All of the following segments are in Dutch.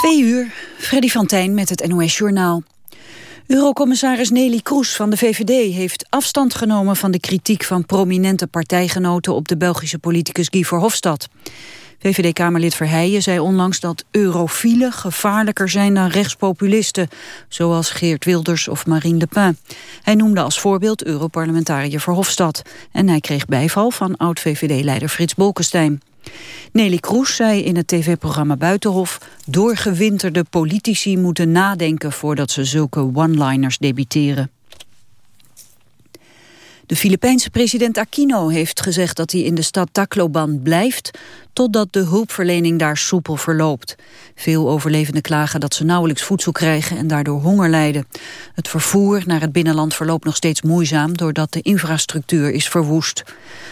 Twee uur, Freddy van Tijn met het NOS Journaal. Eurocommissaris Nelly Kroes van de VVD heeft afstand genomen van de kritiek van prominente partijgenoten op de Belgische politicus Guy Verhofstadt. VVD-Kamerlid Verheijen zei onlangs dat eurofielen gevaarlijker zijn dan rechtspopulisten, zoals Geert Wilders of Marine Le Pen. Hij noemde als voorbeeld Europarlementariër Verhofstadt en hij kreeg bijval van oud-VVD-leider Frits Bolkestein. Nelly Kroes zei in het tv-programma Buitenhof... doorgewinterde politici moeten nadenken voordat ze zulke one-liners debiteren. De Filipijnse president Aquino heeft gezegd dat hij in de stad Tacloban blijft... totdat de hulpverlening daar soepel verloopt. Veel overlevenden klagen dat ze nauwelijks voedsel krijgen en daardoor honger lijden. Het vervoer naar het binnenland verloopt nog steeds moeizaam... doordat de infrastructuur is verwoest.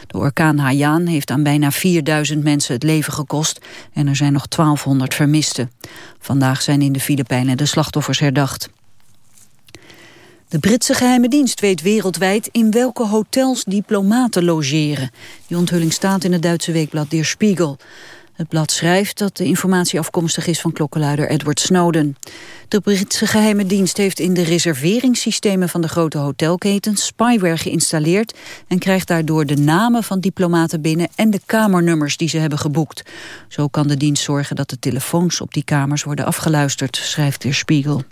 De orkaan Haiyan heeft aan bijna 4000 mensen het leven gekost... en er zijn nog 1200 vermisten. Vandaag zijn in de Filipijnen de slachtoffers herdacht. De Britse geheime dienst weet wereldwijd in welke hotels diplomaten logeren. Die onthulling staat in het Duitse weekblad Der Spiegel. Het blad schrijft dat de informatie afkomstig is van klokkenluider Edward Snowden. De Britse geheime dienst heeft in de reserveringssystemen van de grote hotelketens spyware geïnstalleerd en krijgt daardoor de namen van diplomaten binnen en de kamernummers die ze hebben geboekt. Zo kan de dienst zorgen dat de telefoons op die kamers worden afgeluisterd, schrijft Der Spiegel.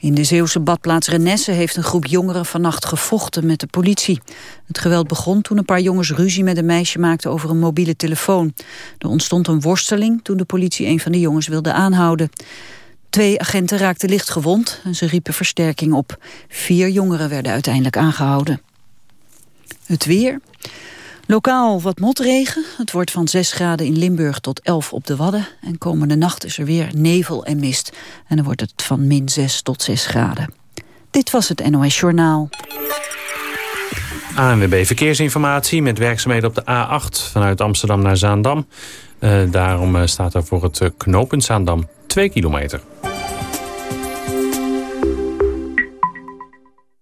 In de Zeeuwse badplaats Renesse heeft een groep jongeren vannacht gevochten met de politie. Het geweld begon toen een paar jongens ruzie met een meisje maakten over een mobiele telefoon. Er ontstond een worsteling toen de politie een van de jongens wilde aanhouden. Twee agenten raakten licht gewond en ze riepen versterking op. Vier jongeren werden uiteindelijk aangehouden. Het weer. Lokaal wat motregen. Het wordt van 6 graden in Limburg tot 11 op de Wadden. En komende nacht is er weer nevel en mist. En dan wordt het van min 6 tot 6 graden. Dit was het NOS Journaal. ANWB Verkeersinformatie met werkzaamheden op de A8 vanuit Amsterdam naar Zaandam. Uh, daarom uh, staat er voor het uh, knooppunt Zaandam 2 kilometer.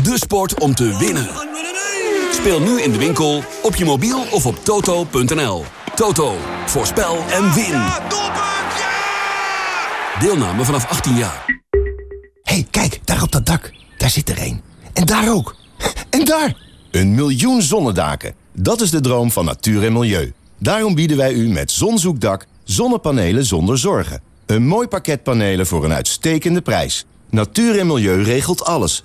De sport om te winnen. Speel nu in de winkel, op je mobiel of op toto.nl. Toto, voorspel en win. Deelname vanaf 18 jaar. hey, kijk, daar op dat dak. Daar zit er een. En daar ook. En daar! Een miljoen zonnedaken. Dat is de droom van natuur en milieu. Daarom bieden wij u met Zonzoekdak zonnepanelen zonder zorgen. Een mooi pakket panelen voor een uitstekende prijs. Natuur en milieu regelt alles.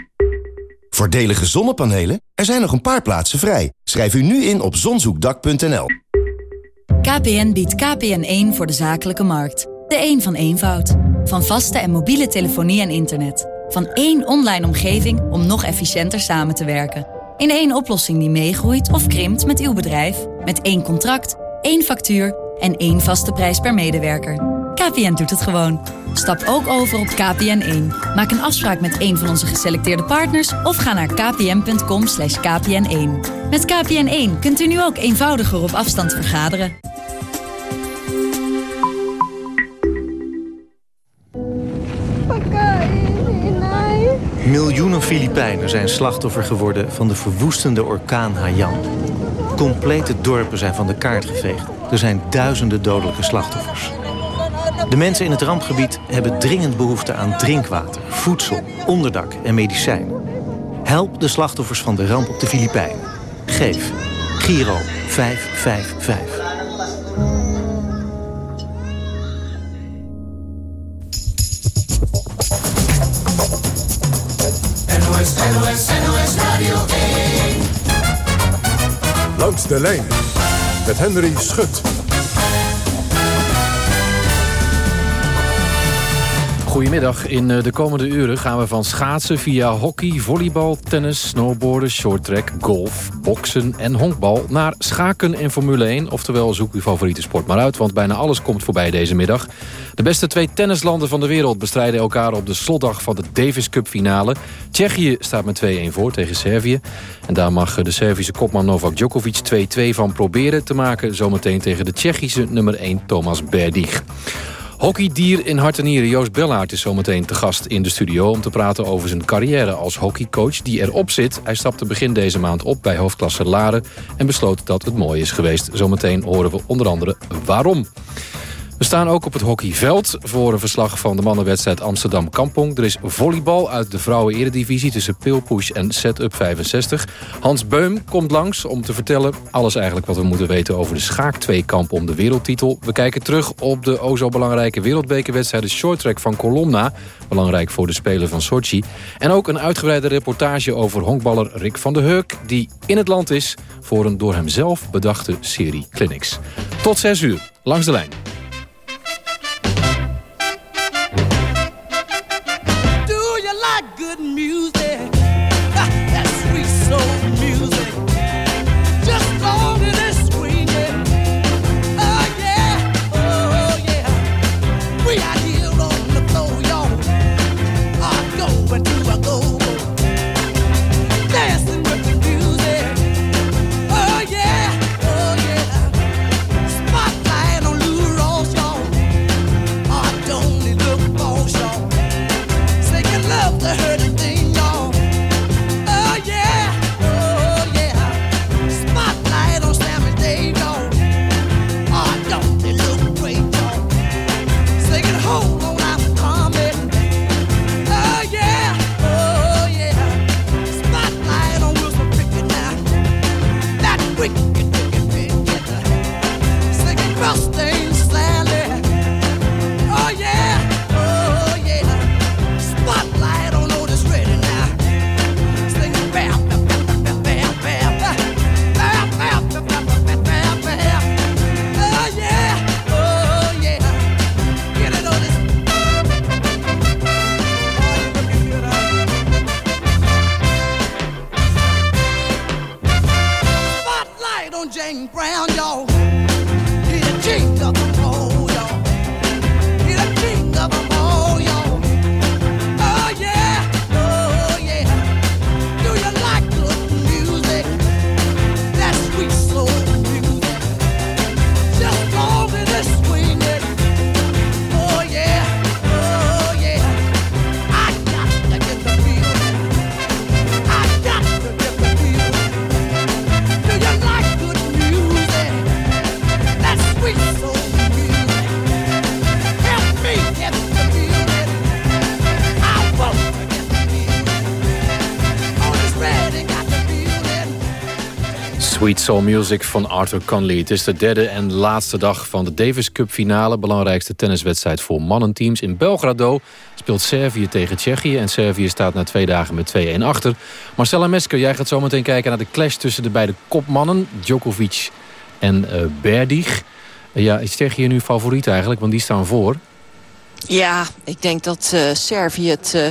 Voordelige zonnepanelen? Er zijn nog een paar plaatsen vrij. Schrijf u nu in op zonzoekdak.nl. KPN biedt KPN1 voor de zakelijke markt. De een een van eenvoud. Van vaste en mobiele telefonie en internet. Van één online omgeving om nog efficiënter samen te werken. In één oplossing die meegroeit of krimpt met uw bedrijf. Met één contract, één factuur en één vaste prijs per medewerker. KPN doet het gewoon. Stap ook over op KPN1. Maak een afspraak met een van onze geselecteerde partners... of ga naar kpn.com kpn1. Met KPN1 kunt u nu ook eenvoudiger op afstand vergaderen. Miljoenen Filipijnen zijn slachtoffer geworden van de verwoestende orkaan Haiyan. Complete dorpen zijn van de kaart geveegd. Er zijn duizenden dodelijke slachtoffers. De mensen in het rampgebied hebben dringend behoefte aan drinkwater, voedsel, onderdak en medicijnen. Help de slachtoffers van de ramp op de Filipijnen. Geef. Giro 555. Langs de lijn met Henry Schut. Goedemiddag. In eh, de komende uren gaan we van schaatsen via hockey, volleybal, tennis, snowboarden, shorttrack, golf, boksen en honkbal naar schaken en Formule 1. Oftewel, zoek uw favoriete sport maar uit, want bijna alles komt voorbij deze middag. De beste twee tennislanden van de wereld bestrijden elkaar op de slotdag van de Davis Cup finale. Tsjechië staat met 2-1 voor tegen Servië. En daar mag de Servische kopman Novak Djokovic 2-2 van proberen te maken... zometeen tegen de Tsjechische nummer 1 Thomas Berdych. Hockeydier in hart en nieren Joost Bellaert is zometeen te gast in de studio... om te praten over zijn carrière als hockeycoach die erop zit. Hij stapte begin deze maand op bij hoofdklasse Laren... en besloot dat het mooi is geweest. Zometeen horen we onder andere waarom. We staan ook op het hockeyveld voor een verslag van de mannenwedstrijd Amsterdam-Kampong. Er is volleybal uit de vrouwen-eredivisie tussen Pilpush en Setup 65. Hans Beum komt langs om te vertellen alles eigenlijk wat we moeten weten over de schaak-tweekamp om de wereldtitel. We kijken terug op de o zo belangrijke wereldbekerwedstrijd de shorttrack van Colomna. Belangrijk voor de Spelen van Sochi. En ook een uitgebreide reportage over honkballer Rick van der Heuk... die in het land is voor een door hemzelf bedachte serie clinics. Tot 6 uur, langs de lijn. Soul Music van Arthur Conley. Het is de derde en laatste dag van de Davis Cup finale. Belangrijkste tenniswedstrijd voor mannenteams. In Belgrado speelt Servië tegen Tsjechië. En Servië staat na twee dagen met 2-1 achter. Marcella Mesker, jij gaat zo meteen kijken naar de clash tussen de beide kopmannen. Djokovic en uh, Berdych. ja, is Tsjechië nu favoriet eigenlijk? Want die staan voor. Ja, ik denk dat uh, Servië het uh,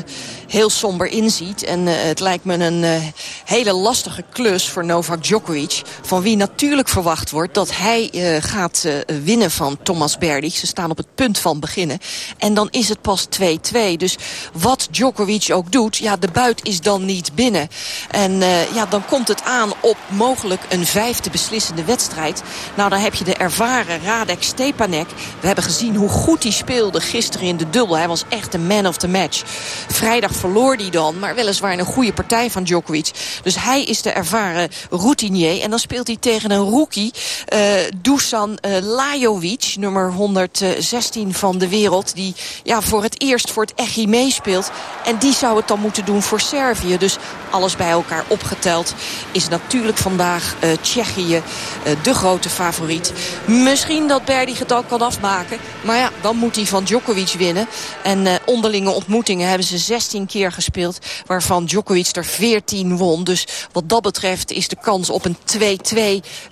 heel somber inziet. En uh, het lijkt me een hele lastige klus voor Novak Djokovic. Van wie natuurlijk verwacht wordt dat hij gaat winnen van Thomas Berdych. Ze staan op het punt van beginnen. En dan is het pas 2-2. Dus wat Djokovic ook doet, ja, de buit is dan niet binnen. En ja, dan komt het aan op mogelijk een vijfde beslissende wedstrijd. Nou, dan heb je de ervaren Radek Stepanek. We hebben gezien hoe goed hij speelde gisteren in de dubbel. Hij was echt de man of the match. Vrijdag verloor hij dan, maar weliswaar een goede partij van Djokovic. Dus hij is de ervaren routinier. En dan speelt hij tegen een rookie, uh, Dusan uh, Lajovic, nummer 116 van de wereld. Die ja, voor het eerst voor het Echi meespeelt. En die zou het dan moeten doen voor Servië. Dus alles bij elkaar opgeteld is natuurlijk vandaag uh, Tsjechië de grote favoriet. Misschien dat Berdy het ook kan afmaken. Maar ja, dan moet hij van Djokovic winnen. En onderlinge ontmoetingen hebben ze 16 keer keer gespeeld. Waarvan Djokovic er 14 won. Dus wat dat betreft is de kans op een 2-2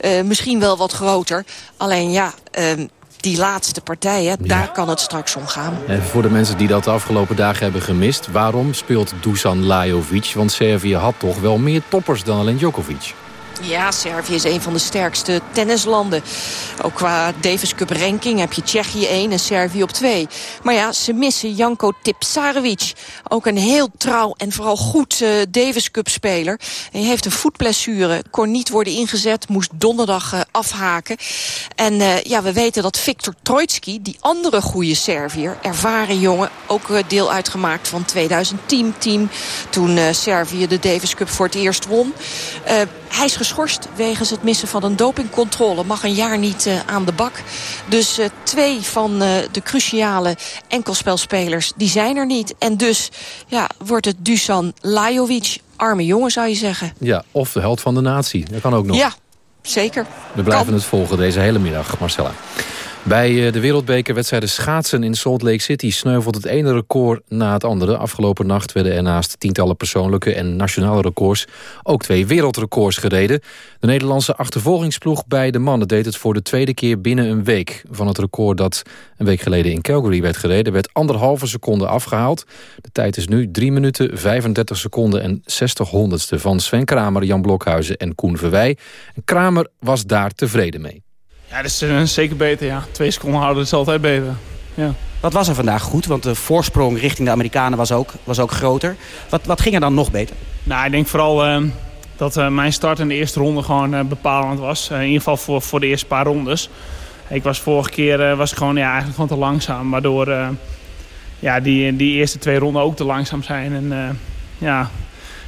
uh, misschien wel wat groter. Alleen ja... Uh, die laatste partijen, daar kan het straks om gaan. En voor de mensen die dat de afgelopen dagen hebben gemist... waarom speelt Dusan Lajovic? Want Servië had toch wel meer toppers dan alleen Djokovic. Ja, Servië is een van de sterkste tennislanden. Ook qua Davis Cup ranking heb je Tsjechië 1 en Servië op 2. Maar ja, ze missen Janko Tipsarevic. Ook een heel trouw en vooral goed uh, Davis Cup speler. Hij heeft een voetblessure, kon niet worden ingezet, moest donderdag uh, afhaken. En uh, ja, we weten dat Viktor Troitsky, die andere goede Serviër, ervaren jongen, ook deel uitgemaakt van 2010 team. Toen Servië de Davis Cup voor het eerst won. Hij is geschorst wegens het missen van een dopingcontrole. Mag een jaar niet uh, aan de bak. Dus uh, twee van uh, de cruciale enkelspelspelers die zijn er niet. En dus ja, wordt het Dusan Lajovic. Arme jongen zou je zeggen. Ja, of de held van de natie. Dat kan ook nog. Ja, zeker. We blijven kan. het volgen deze hele middag, Marcella. Bij eh, de wereldbekerwedstrijden schaatsen in Salt Lake City... sneuvelt het ene record na het andere. Afgelopen nacht werden er naast tientallen persoonlijke en nationale records... ook twee wereldrecords gereden. De Nederlandse achtervolgingsploeg bij de mannen deed het voor de tweede keer binnen een week. Van het record dat een week geleden in Calgary werd gereden... werd anderhalve seconde afgehaald. De tijd is nu 3 minuten, 35 seconden en 60 honderdste... van Sven Kramer, Jan Blokhuizen en Koen Verwij. En Kramer was daar tevreden mee. Ja, dat is uh, zeker beter. Ja. Twee seconden houden is altijd beter. Ja. Wat was er vandaag goed? Want de voorsprong richting de Amerikanen was ook, was ook groter. Wat, wat ging er dan nog beter? Nou, ik denk vooral uh, dat uh, mijn start in de eerste ronde gewoon bepalend was. in ieder geval voor, voor de eerste paar rondes. Ik was vorige keer was gewoon, ja, eigenlijk gewoon te langzaam. Waardoor ja, die, die eerste twee ronden ook te langzaam zijn. En ja,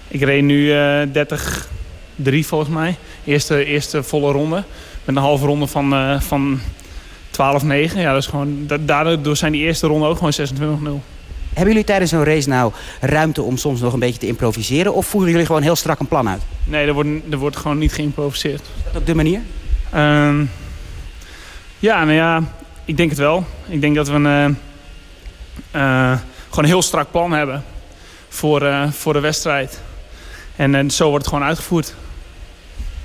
ik reed nu 30-3 volgens mij. Eerste, eerste volle ronde. Met een halve ronde van, uh, van 12-9. Ja, dus gewoon, daardoor zijn die eerste ronde ook gewoon 26-0. Hebben jullie tijdens zo'n race nou ruimte om soms nog een beetje te improviseren? Of voeren jullie gewoon heel strak een plan uit? Nee, er wordt, er wordt gewoon niet geïmproviseerd. Is dat op de manier? Uh, ja, nou ja, ik denk het wel. Ik denk dat we een, uh, uh, gewoon een heel strak plan hebben voor, voor de wedstrijd. En zo wordt het gewoon uitgevoerd.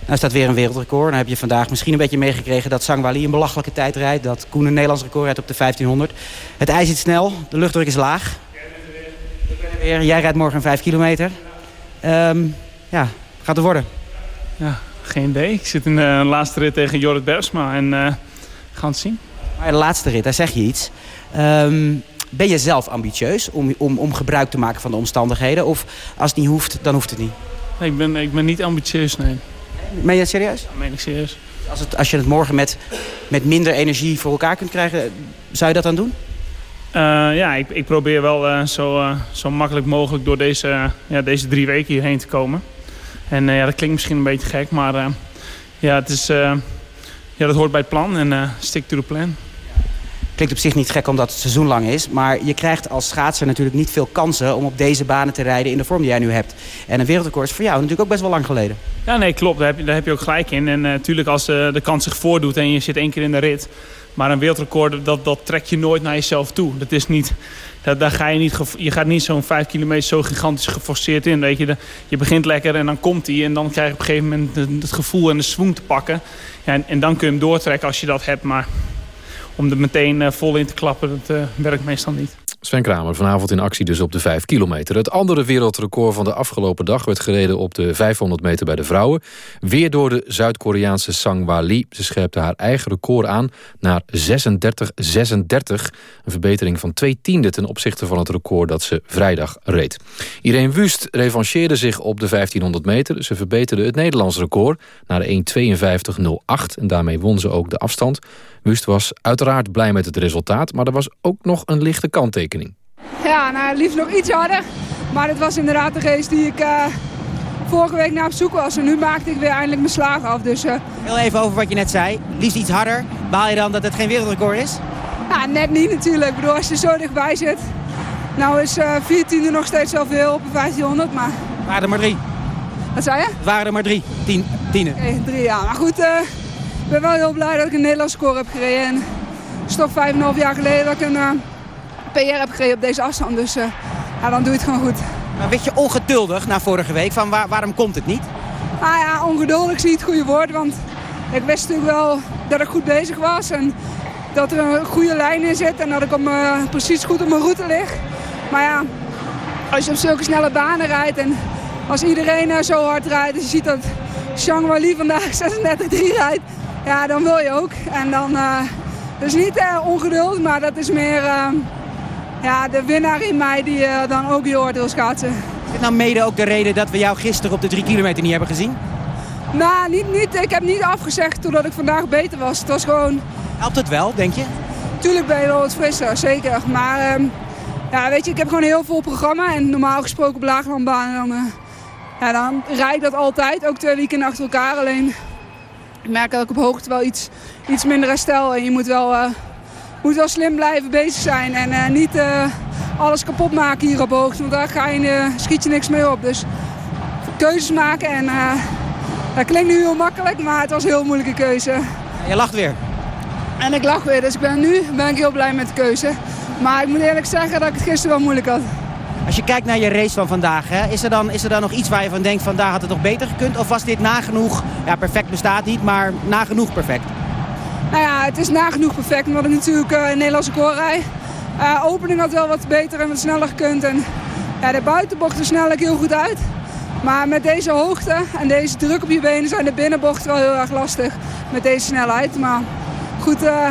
Nou staat weer een wereldrecord. Dan heb je vandaag misschien een beetje meegekregen dat Sangwali een belachelijke tijd rijdt. Dat Koen een Nederlands record rijdt op de 1500. Het ijs zit snel, de luchtdruk is laag. Weer. Jij rijdt morgen 5 kilometer. Um, ja, gaat het worden? Ja, geen idee. Ik zit in de laatste rit tegen Jorrit Bersma en uh, gaan het zien. Maar de laatste rit, daar zeg je iets. Um, ben je zelf ambitieus om, om, om gebruik te maken van de omstandigheden? Of als het niet hoeft, dan hoeft het niet? Nee, ik, ben, ik ben niet ambitieus, nee. Meen je dat serieus? Ja, meen ik serieus. Als, het, als je het morgen met, met minder energie voor elkaar kunt krijgen, zou je dat dan doen? Uh, ja, ik, ik probeer wel uh, zo, uh, zo makkelijk mogelijk door deze, ja, deze drie weken hierheen te komen. En ja, dat klinkt misschien een beetje gek, maar ja, het is, ja, dat hoort bij het plan en stick to the plan. Klinkt op zich niet gek omdat het seizoen lang is. Maar je krijgt als schaatser natuurlijk niet veel kansen om op deze banen te rijden in de vorm die jij nu hebt. En een wereldrecord is voor jou natuurlijk ook best wel lang geleden. Ja, nee, klopt. Daar heb je, daar heb je ook gelijk in. En natuurlijk als uh, de kans zich voordoet en je zit één keer in de rit. Maar een wereldrecord, dat, dat trek je nooit naar jezelf toe. Dat is niet, dat, daar ga je, niet, je gaat niet zo'n 5 kilometer zo gigantisch geforceerd in. Weet je, je begint lekker en dan komt hij. En dan krijg je op een gegeven moment het, gevoel en de swoon te pakken. Ja, en, en dan kun je hem doortrekken als je dat hebt. Maar om er meteen uh, vol in te klappen, dat uh, werkt meestal niet. Sven Kramer vanavond in actie dus op de 5 kilometer. Het andere wereldrecord van de afgelopen dag werd gereden op de 500 meter bij de vrouwen. Weer door de Zuid-Koreaanse Sangwa Lee. Ze scherpte haar eigen record aan naar 36-36. Een verbetering van twee tienden ten opzichte van het record dat ze vrijdag reed. Irene Wust revancheerde zich op de 1500 meter. Ze verbeterde het Nederlands record naar 1.52.08 en daarmee won ze ook de afstand. Wust was uiteraard blij met het resultaat, maar er was ook nog een lichte kanttekening. Ja, nou, liefst nog iets harder. Maar het was inderdaad de geest die ik uh, vorige week naar op zoek was. En nu maakte ik weer eindelijk mijn slagen af. Dus, uh... Heel even over wat je net zei. Liefst iets harder. Baal je dan dat het geen wereldrecord is? Ja, net niet natuurlijk. Ik bedoel, als je zo dichtbij zit. Nou is uh, 14 nog steeds wel veel op een 1500, maar... Waren er maar drie? Wat zei je? Waren er maar drie. Tien, tienen. Oké, okay, drie, ja. Maar goed, ik ben wel heel blij dat ik een Nederlands score heb gereden. En het is toch vijf en half jaar geleden dat ik een uh, PR heb gereden op deze afstand. Dus uh, ja, dan doe je het gewoon goed. Maar werd je ongeduldig na vorige week? Van waar, waarom komt het niet? Ah ja, ongeduldig is niet het goede woord. Want ik wist natuurlijk wel dat ik goed bezig was. En dat er een goede lijn in zit. En dat ik op precies goed op mijn route lig. Maar ja, als je op zulke snelle banen rijdt. En als iedereen zo hard rijdt. Dus je ziet dat Wally vandaag 36-3 rijdt. Ja, dan wil je ook. En dan... Uh, dus niet uh, ongeduld, maar dat is meer uh, ja, de winnaar in mij die dan ook heel hard wil schaatsen. Is dit nou mede ook de reden dat we jou gisteren op de drie kilometer niet hebben gezien? Nou, niet, niet, ik heb niet afgezegd doordat ik vandaag beter was. Het was gewoon... Helpt het wel, denk je? Tuurlijk ben je wel wat frisser, zeker. Maar ehm, ja, weet je, ik heb gewoon een heel vol programma. En normaal gesproken op laaglandbaan, dan, ja, dan rijd ik dat altijd. Ook twee weekenden achter elkaar. Alleen ik merk dat ik op hoogte wel iets, iets minder herstel. En je moet wel, uh, moet wel slim blijven bezig zijn. En uh, niet uh, alles kapot maken hier op hoogte. Want daar ga je, schiet je niks mee op. Dus keuzes maken. En dat klinkt nu heel makkelijk, maar het was een heel moeilijke keuze. Je lacht weer. En ik lach weer. Dus ik ben, nu ben ik heel blij met de keuze. Maar ik moet eerlijk zeggen dat ik het gisteren wel moeilijk had. Als je kijkt naar je race van vandaag, hè, is, er dan, is er dan nog iets waar je van denkt... vandaag had het nog beter gekund? Of was dit nagenoeg, ja perfect bestaat niet, maar nagenoeg perfect? Nou ja, het is nagenoeg perfect, omdat ik natuurlijk uh, Nederlandse koor rij. Uh, opening had wel wat beter en wat sneller gekund. En ja, de buitenbochten snel heel goed uit. Maar met deze hoogte en deze druk op je benen zijn de binnenbochten wel heel erg lastig. Met deze snelheid. Maar goed, uh,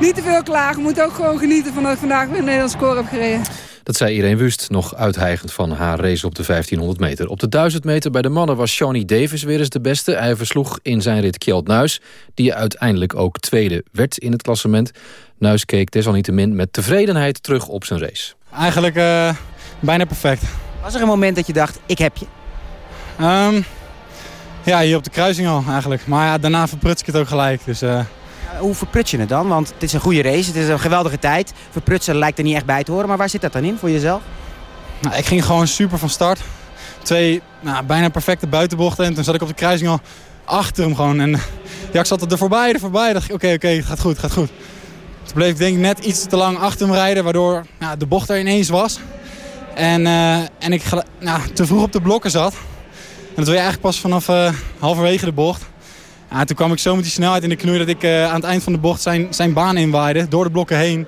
niet te veel klagen. We moeten ook gewoon genieten van dat ik vandaag weer een Nederlandse koor heb gereden. Dat zei Irene Wust, nog uithijgend van haar race op de 1500 meter. Op de 1000 meter bij de mannen was Shawnee Davis weer eens de beste. Hij versloeg in zijn rit Kjeld Nuis, die uiteindelijk ook tweede werd in het klassement. Nuis keek desalniettemin met tevredenheid terug op zijn race. Eigenlijk uh, bijna perfect. Was er een moment dat je dacht, ik heb je? Um, ja, hier op de kruising al eigenlijk. Maar ja, daarna verpruts ik het ook gelijk. Dus, uh... Hoe verprut je het dan? Want het is een goede race, het is een geweldige tijd. Verprutsen lijkt er niet echt bij te horen, maar waar zit dat dan in voor jezelf? Nou, ik ging gewoon super van start. Twee nou, bijna perfecte buitenbochten en toen zat ik op de kruising al achter hem gewoon. En ja, zat er voorbij, er voorbij. dacht ik, oké, oké, gaat goed, gaat goed. Toen bleef ik denk ik net iets te lang achter hem rijden, waardoor nou, de bocht er ineens was. En, uh, en ik nou, te vroeg op de blokken zat. En dat wil je eigenlijk pas vanaf uh, halverwege de bocht. Ja, toen kwam ik zo met die snelheid in de knoei dat ik uh, aan het eind van de bocht zijn, zijn baan inwaaide. Door de blokken heen.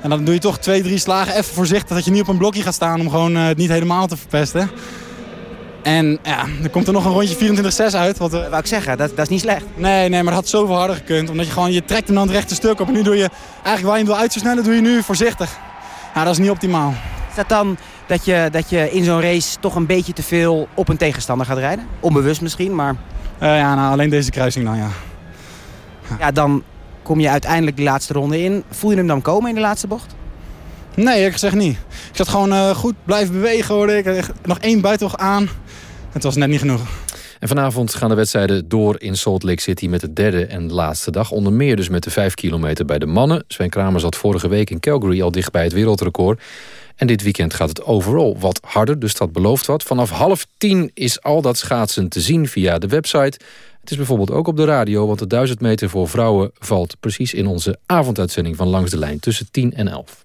En dan doe je toch twee, drie slagen even voorzichtig dat je niet op een blokje gaat staan om gewoon uh, het niet helemaal te verpesten. En ja, er komt er nog een rondje 24-6 uit. Wat, uh, Wou ik zeggen, dat, dat is niet slecht. Nee, nee, maar dat had zoveel harder gekund. Omdat je gewoon, je trekt hem dan het rechte stuk op. En nu doe je, eigenlijk waar je hem wil uitversnellen, doe je nu voorzichtig. Ja, dat is niet optimaal. Is dat dan dat je, dat je in zo'n race toch een beetje te veel op een tegenstander gaat rijden? Onbewust misschien, maar... Uh, ja, nou, alleen deze kruising dan, ja. Ja, dan kom je uiteindelijk die laatste ronde in. Voel je hem dan komen in de laatste bocht? Nee, ik zeg niet. Ik zat gewoon uh, goed blijven bewegen, hoorde ik. Nog één buitenbocht aan. Het was net niet genoeg. En vanavond gaan de wedstrijden door in Salt Lake City met de derde en laatste dag. Onder meer dus met de vijf kilometer bij de mannen. Sven Kramer zat vorige week in Calgary al dicht bij het wereldrecord. En dit weekend gaat het overal wat harder, dus dat belooft wat. Vanaf half tien is al dat schaatsen te zien via de website. Het is bijvoorbeeld ook op de radio, want de 1000 meter voor vrouwen... valt precies in onze avonduitzending van Langs de Lijn tussen 10 en 11.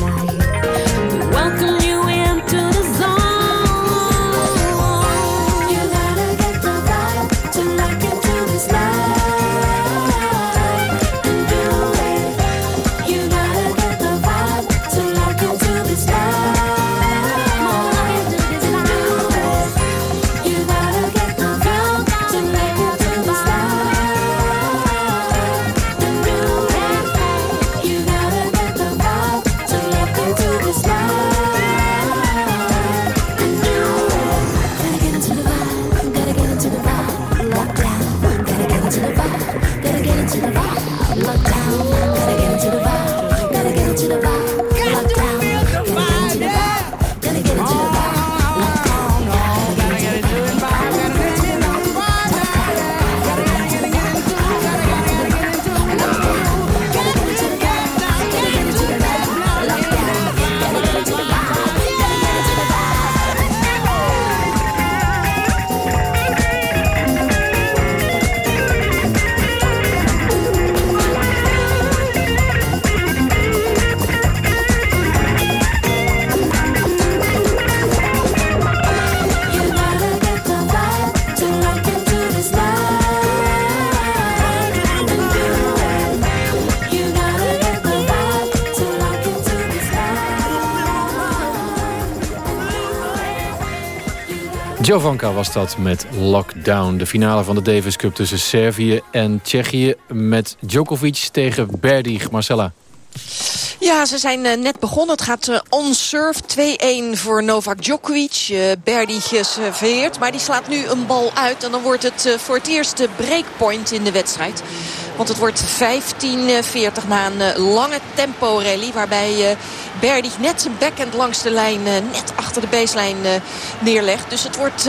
Right is the night. We welcome Jovanka was dat met Lockdown. De finale van de Davis Cup tussen Servië en Tsjechië... met Djokovic tegen Berdig. Marcella. Ja, ze zijn eh, net begonnen. Het gaat eh, on-serve 2-1 voor Novak Djokovic. Uh, Berdy serveert, maar die slaat nu een bal uit. En dan wordt het eh, voor het eerst de breakpoint in de wedstrijd. Want het wordt 15-40 na een eh, lange tempo-rally... waarbij eh Berdy net zijn backhand langs de lijn... eh, net achter de baseline neerlegt. Dus het wordt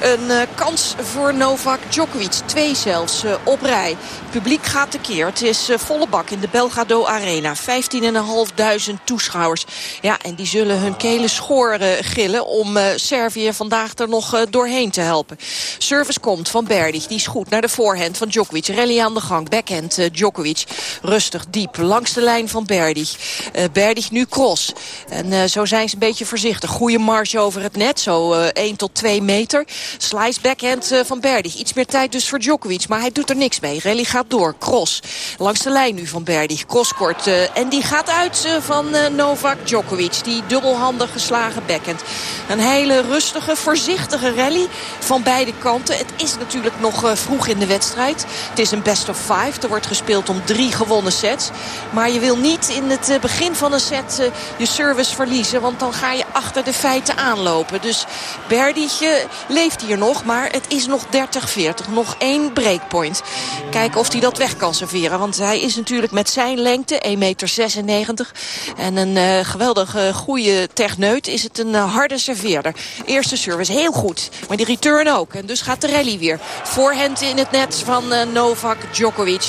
een kans voor Novak Djokovic. Twee zelfs op rij. Publiek gaat tekeer. Het is volle bak in de Belgrado Arena. 15.500 toeschouwers. Ja, en die zullen hun kelen schoor eh, gillen... om Servië vandaag er nog doorheen te helpen. Service komt van Berdig. Die is goed naar de voorhand van Djokovic. Rally aan de gang. Backhand eh, Djokovic. Rustig, diep. Langs de lijn van Berdig. Eh Berdig nu cross. En eh, zo zijn ze een beetje voorzichtig. Goede marge over het net. Zo eh 1 tot 2 meter. Slice backhand van Berdig. Iets meer tijd dus voor Djokovic. Maar hij doet er niks mee. Rally gaat door. Cross. Langs de lijn nu van Berdig. Crosskort. en die gaat uit van Novak Djokovic. Die dubbelhandig geslagen backhand. Een hele rustige, voorzichtige rally van beide kanten. Het is natuurlijk nog vroeg in de wedstrijd. Het is een best of five. Er wordt gespeeld om drie gewonnen sets. Maar je wil niet in het eh, begin van een set eh, je service verliezen. Want dan ga je achter de feiten aanlopen. Dus Berdig eh, leeft hier nog. Maar het is nog 30-40. Nog één breakpoint. Kijken of hij dat weg kan serveren. Want hij is natuurlijk met zijn lengte, 1,96 meter. En een eh, geweldige goede techneut is het een harde serveerder. Eerste service heel goed. Maar die return ook. En dus gaat de rally weer. Voorhand in het net van Novak Djokovic.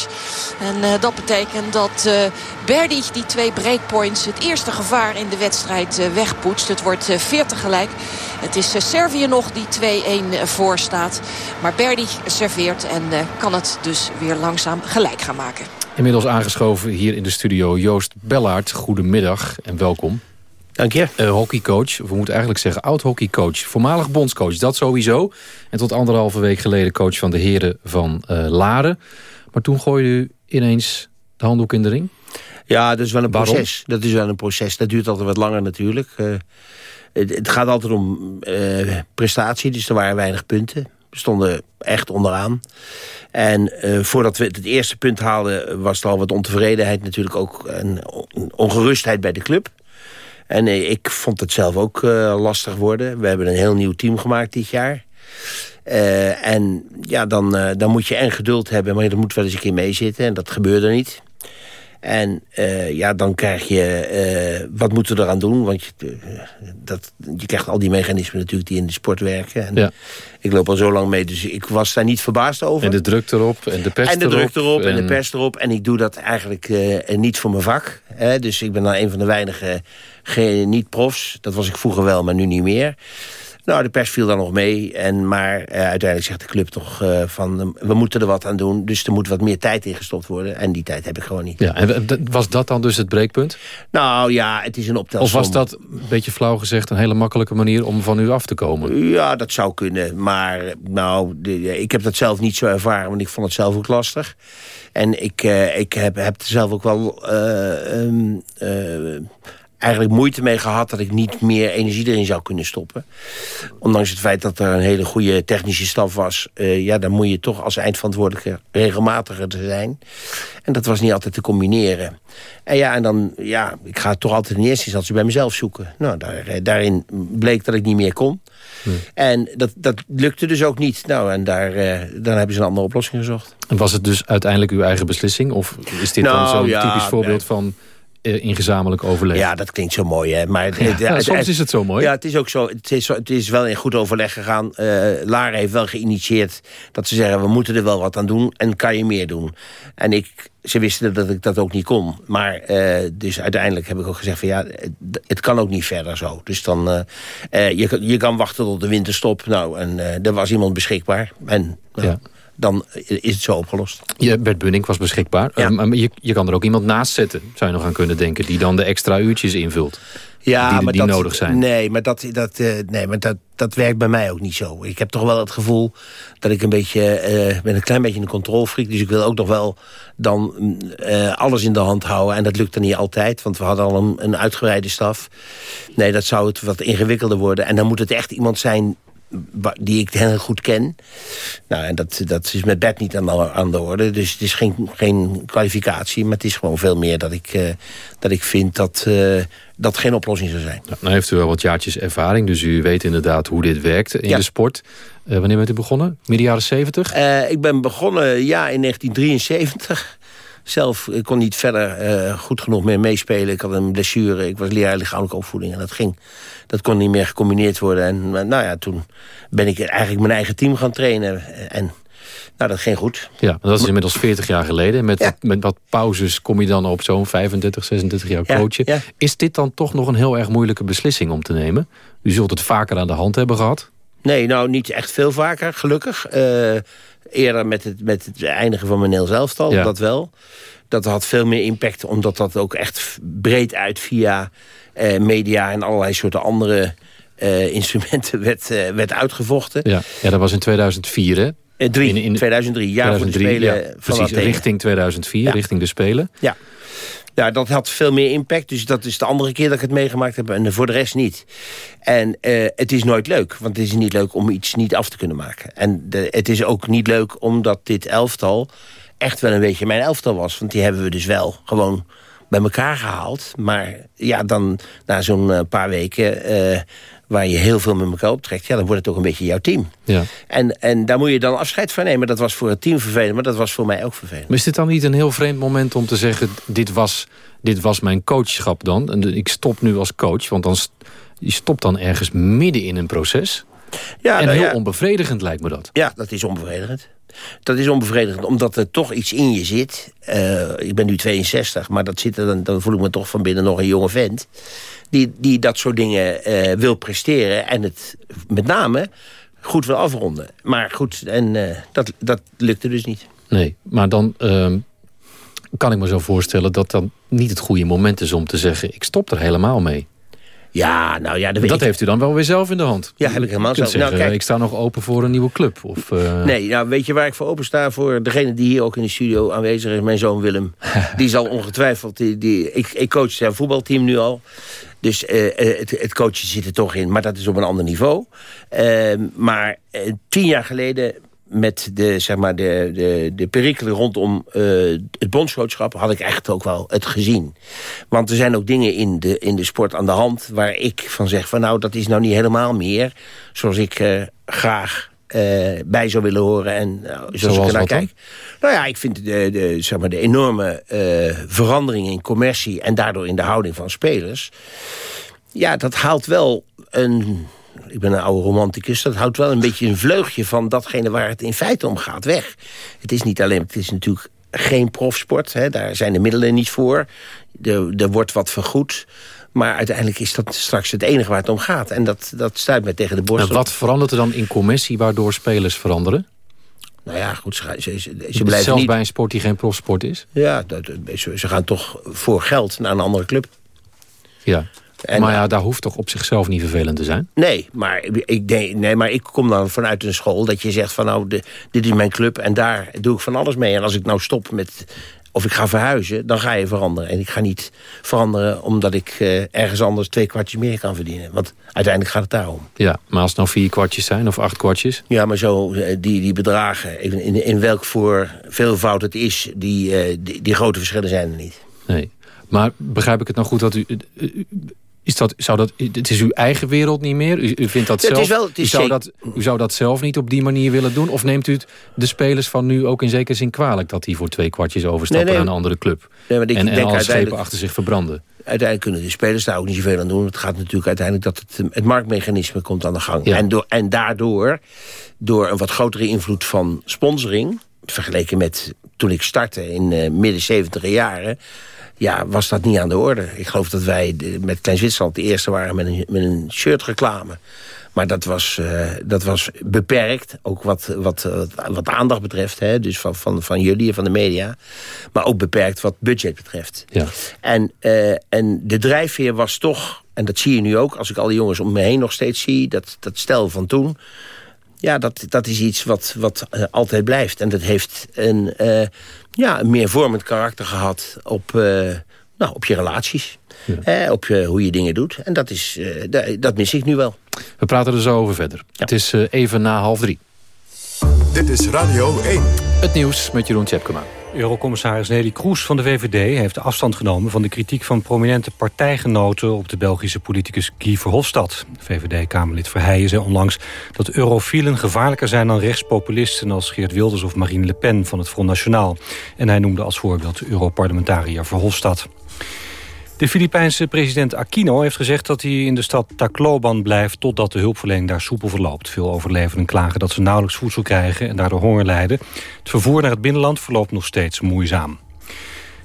En eh, dat betekent dat eh Berdig die twee breakpoints het eerste gevaar in de wedstrijd eh, wegpoetst. Het wordt eh, 40 gelijk. Het is Servië nog die 2-1 voor staat. Maar Berdig serveert en kan het dus weer langzaam gelijk gaan maken. Inmiddels aangeschoven hier in de studio Joost Bellaert. Goedemiddag en welkom. Dank je. hockeycoach, we moeten eigenlijk zeggen oud-hockeycoach. Voormalig bondscoach, dat sowieso. En tot anderhalve week geleden coach van de heren van eh Laren. Maar toen gooide u ineens de handdoek in de ring. Ja, dat is wel een Waarom? proces. Dat is wel een proces. Dat duurt altijd wat langer natuurlijk. Eh, het, het gaat altijd om eh, prestatie, dus er waren weinig punten. We stonden echt onderaan. En eh, voordat we het eerste punt haalden... was er al wat ontevredenheid natuurlijk ook... een ongerustheid bij de club. En ik vond het zelf ook eh, lastig worden. We hebben een heel nieuw team gemaakt dit jaar. Eh, en ja, dan, eh, dan moet je en geduld hebben... maar er moet wel eens een keer meezitten. En dat gebeurde niet. En uh, ja, dan krijg je... Uh, wat moeten we eraan doen? Want je, uh, dat, je krijgt al die mechanismen natuurlijk die in de sport werken. En ja. Ik loop al zo lang mee, dus ik was daar niet verbaasd over. En de druk erop, en de pers En de erop, druk erop, en, en de pers erop. En ik doe dat eigenlijk niet voor mijn vak. Hè? Dus ik ben dan een van de weinige niet-profs. Dat was ik vroeger wel, maar nu niet meer. Nou, de pers viel dan nog mee. En, maar uh, uiteindelijk zegt de club toch uh, van... Uh, we moeten er wat aan doen, dus er moet wat meer tijd in gestopt worden. En die tijd heb ik gewoon niet. Ja, en was dat dan dus het breekpunt? Nou ja, het is een optelsom. Of was dat, een beetje flauw gezegd... een hele makkelijke manier om van u af te komen? Ja, dat zou kunnen. Maar nou, de, ik heb dat zelf niet zo ervaren... want ik vond het zelf ook lastig. En ik, ik heb, heb zelf ook wel... Um, eigenlijk moeite mee gehad dat ik niet meer energie erin zou kunnen stoppen. Ondanks het feit dat er een hele goede technische staf was... Uh, ja, dan moet je toch als eindverantwoordelijke regelmatiger te zijn. En dat was niet altijd te combineren. En ja, en dan, ja, ik ga toch altijd in eerste instantie bij mezelf zoeken. Nou, daar, daarin bleek dat ik niet meer kon. Hmm. En dat, dat lukte dus ook niet. Nou, en daar, uh, dan hebben ze een andere oplossing gezocht. En was het dus uiteindelijk uw eigen beslissing? Of is dit nou, dan zo'n ja, typisch voorbeeld van in gezamenlijk overleg? Ja, dat klinkt zo mooi, hè. Maar het, Ja, het- ja, het- soms is het zo mooi. Ja, het is ook zo. Het is, het is wel in goed overleg gegaan. Eh Lara heeft wel geïnitieerd dat ze zeggen... we moeten er wel wat aan doen en kan je meer doen. En ik, ze wisten dat ik dat ook niet kon. Maar eh, dus uiteindelijk heb ik ook gezegd van ja, het, kan ook niet verder zo. Dus dan, eh, eh, je, kan- je kan wachten tot de winterstop. Nou, en eh, er was iemand beschikbaar. En nou, Ja. Dan is het zo opgelost. Je, Bert Bunning was beschikbaar. Eh, je, je kan er ook iemand naast zetten, zou je nog aan kunnen denken... die dan de extra uurtjes invult. Ja, die, maar die dat, nodig zijn. Nee, maar, dat, dat, eh, nee, maar dat, dat werkt bij mij ook niet zo. Ik heb toch wel het gevoel dat ik een beetje... eh ben een klein beetje een controlfreak. Dus ik wil ook nog wel dan alles in de hand houden. En dat lukt dan niet altijd, want we hadden al een, een uitgebreide staf. Nee, dat zou het wat ingewikkelder worden. En dan moet het echt iemand zijn die ik heel goed ken. Nou, en dat, dat is met Bert niet aan de, aan de orde. Dus het is geen, geen kwalificatie, maar het is gewoon veel meer dat ik, eh, dat ik vind dat eh, dat geen oplossing zou zijn. Nou, nou heeft u wel wat jaartjes ervaring, dus u weet inderdaad hoe dit werkt in Ja. de sport. Eh, wanneer bent u begonnen? Midden jaren zeventig? Eh, ik ben begonnen ja, in 1973. Zelf ik kon niet verder eh, goed genoeg meer meespelen. Ik had een blessure. Ik was leraar lichamelijke opvoeding. En dat ging. Dat kon niet meer gecombineerd worden. En eh, nou ja, toen ben ik eigenlijk mijn eigen team gaan trainen. En nou, dat ging goed. Ja, dat is inmiddels 40 jaar geleden. Met, wat, met wat pauzes kom je dan op zo'n 35, 36 jaar Ja, coachen. ja. Is dit dan toch nog een heel erg moeilijke beslissing om te nemen? U zult het vaker aan de hand hebben gehad. Nee, nou niet echt veel vaker, gelukkig. Eh, eerder met het, met het eindigen van mijn Ja. dat wel. Dat had veel meer impact, omdat dat ook echt breed uit via eh, media... en allerlei soorten andere eh, instrumenten werd, werd uitgevochten. Ja, ja dat was in 2004 hè? Drie, 2003, jaar voor de 2003, Spelen ja, van precies, Athene. richting 2004, Ja. richting de Spelen. Ja. Ja, dat had veel meer impact. Dus dat is de andere keer dat ik het meegemaakt heb. En voor de rest niet. En eh, het is nooit leuk. Want het is niet leuk om iets niet af te kunnen maken. En de, het is ook niet leuk omdat dit elftal echt wel een beetje mijn elftal was. Want die hebben we dus wel gewoon bij elkaar gehaald. Maar ja, dan na zo'n eh, paar weken... eh, waar je heel veel met elkaar optrekt... ja, dan wordt het ook een beetje jouw team. Ja. En, en daar moet je dan afscheid van nemen. Dat was voor het team vervelend, maar dat was voor mij ook vervelend. Maar is dit dan niet een heel vreemd moment om te zeggen... dit was, dit was mijn coachschap dan? En ik stop nu als coach, want dan je stopt dan ergens midden in een proces. Ja, en nou heel ja. onbevredigend lijkt me dat. Ja, dat is onbevredigend. Dat is onbevredigend, omdat er toch iets in je zit. Eh, ik ben nu 62, maar dat zit er, dan, dan voel ik me toch van binnen nog een jonge vent. Die, die dat soort dingen eh, wil presteren en het met name goed wil afronden. Maar goed, en eh, dat, dat lukte dus niet. Nee, maar dan ehm, kan ik me zo voorstellen... dat dan niet het goede moment is om te zeggen... ik stop er helemaal mee. Ja, nou ja, dat, Dat heeft u dan wel weer zelf in de hand. Ja, heb ik helemaal zelf. Nou, zeggen, kijk. ik sta nog open voor een nieuwe club. Of, eh, Nee, nou, weet je waar ik voor open sta? Voor degene die hier ook in de studio aanwezig is, mijn zoon Willem. die zal ongetwijfeld... Die, die, ik, ik coach zijn voetbalteam nu al. Dus eh, eh, het, het coachen zit er toch in, maar dat is op een ander niveau. Eh, maar tien jaar geleden met de, zeg maar, de, de, de perikelen rondom eh, het bondscoachschap... had ik echt ook wel het gezien. Want er zijn ook dingen in de, in de sport aan de hand... waar ik van zeg van nou, dat is nou niet helemaal meer... zoals ik eh, graag eh, bij zou willen horen. En uh, zoals Zoals ik dan? kijk. Nou ja, ik vind de, de, zeg maar, de enorme eh, verandering in commercie... en daardoor in de houding van spelers... ja, dat haalt wel een... Ik ben een oude romanticus. Dat houdt wel een beetje een vleugje van datgene waar het in feite om gaat weg. Het is niet alleen... Het is natuurlijk geen profsport. Hè, daar zijn de middelen niet voor. Er, er wordt wat vergoed. Maar uiteindelijk is dat straks het enige waar het om gaat. En dat, dat stuit mij tegen de borst. En wat verandert er dan in commissie waardoor spelers veranderen? Nou ja, goed, ze, ze, ze, ze Zelfs blijven niet... bij een sport die geen profsport is? Ja, dat, dat- ze, ze gaan toch voor geld naar een andere club. Ja. En- maar ja, daar hoeft toch op zichzelf niet vervelend te zijn? Nee, maar ik, nee, maar ik kom dan vanuit een school dat je zegt van nou, de, dit is mijn club en daar doe ik van alles mee. En als ik nou stop met, of ik ga verhuizen, dan ga je veranderen. En ik ga niet veranderen omdat ik eh, ergens anders twee kwartjes meer kan verdienen. Want uiteindelijk gaat het daarom. Ja, maar als het nou vier kwartjes zijn of acht kwartjes? Ja, maar zo, eh, die, die bedragen, in, in, in welk voor veelvoud het is, die, eh, die, die grote verschillen zijn er niet. Nee. Maar begrijp ik het nou goed dat u... Is dat, zou dat, het is uw eigen wereld niet meer? U, u vindt dat zelf, wel- u, zou dat, u zou dat zelf niet op die manier willen doen? Of neemt u het de spelers van nu ook in zekere zin kwalijk... dat die voor twee kwartjes overstappen Nee, nee. naar een andere club? Nee, maar ik en, en denk alle schepen uiteindelijk- achter zich verbranden? Uiteindelijk kunnen de spelers daar ook niet zoveel aan doen. Het gaat natuurlijk uiteindelijk dat het, het marktmechanisme komt aan de gang. En, door, en daardoor, door een wat grotere invloed van sponsoring... vergeleken met toen ik startte in eh, midden 70 jaren... ja, was dat niet aan de orde. Ik geloof dat wij de- met Klein Zwitserland de eerste waren met een, met een shirtreclame. Maar dat was, eh, dat was beperkt, ook wat, wat, wat, wat aandacht betreft. Hè? Dus van, van, van jullie en van de media. Maar ook beperkt wat budget betreft. Ja. En, eh, en de drijfveer was toch, en dat zie je nu ook... als ik al die jongens om me heen nog steeds zie... dat, dat stel van toen... ja, dat, dat is iets wat, wat eh, altijd blijft. En dat heeft een, eh, ja, een meer vormend karakter gehad op, eh, nou, op je relaties. Op je, hoe je dingen doet. En dat, is, eh, da- dat mis ik nu wel. We praten er zo over verder. Het is eh, even na half drie. Dit is Radio 1. Het nieuws met Jeroen Tjepkema. Eurocommissaris Nelly Kroes van de VVD heeft afstand genomen... van de kritiek van prominente partijgenoten op de Belgische politicus Guy Verhofstadt. VVD-Kamerlid Verheijen zei onlangs dat eurofielen gevaarlijker zijn dan rechtspopulisten... als Geert Wilders of Marine Le Pen van het Front National. En hij noemde als voorbeeld Europarlementariër Verhofstadt. De Filipijnse president Aquino heeft gezegd dat hij in de stad Tacloban blijft... totdat de hulpverlening daar soepel verloopt. Veel overlevenden klagen dat ze nauwelijks voedsel krijgen en daardoor honger lijden. Het vervoer naar het binnenland verloopt nog steeds moeizaam.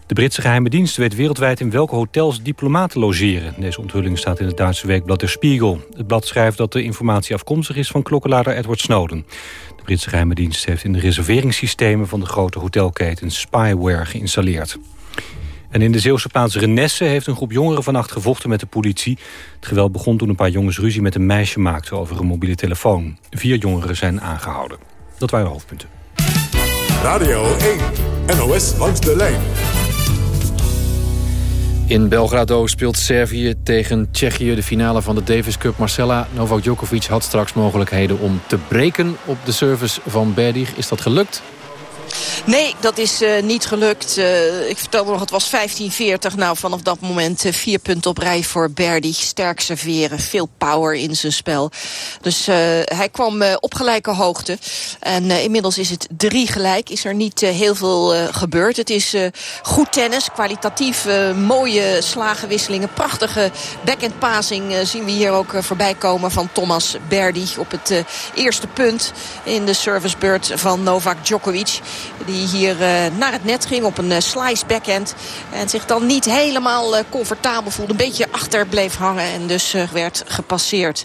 De Britse geheime dienst weet wereldwijd in welke hotels diplomaten logeren. Deze onthulling staat in het Duitse weekblad Der Spiegel. Het blad schrijft dat de informatie afkomstig is van klokkenluider Edward Snowden. De Britse geheime dienst heeft in de reserveringssystemen van de grote hotelketens spyware geïnstalleerd. En in de Zeeuwse plaats Renesse heeft een groep jongeren vannacht gevochten met de politie. Het geweld begon toen een paar jongens ruzie met een meisje maakten over een mobiele telefoon. Vier jongeren zijn aangehouden. Dat waren de hoofdpunten. Radio 1. NOS langs de lijn. In Belgrado speelt Servië tegen Tsjechië de finale van de Davis Cup. Marcella Novak Djokovic had straks mogelijkheden om te breken op de service van Berdych. Is dat gelukt? Nee, dat is eh, niet gelukt. Eh, ik vertelde nog, het was 15-40. Nou, vanaf dat moment eh, vier punten op rij voor Berdy. Sterk serveren, veel power in zijn spel. Dus hij kwam op gelijke hoogte. En inmiddels is het drie gelijk. Is er niet heel veel gebeurd. Het is goed tennis, kwalitatief mooie slagenwisselingen. Prachtige backhand passing zien we hier ook voorbij komen van Thomas Berdy. Op het eerste punt in de servicebeurt van Novak Djokovic. Die hier eh, naar het net ging op een eh, slice backhand. En zich dan niet helemaal eh, comfortabel voelde. Een beetje achter bleef hangen en dus werd gepasseerd.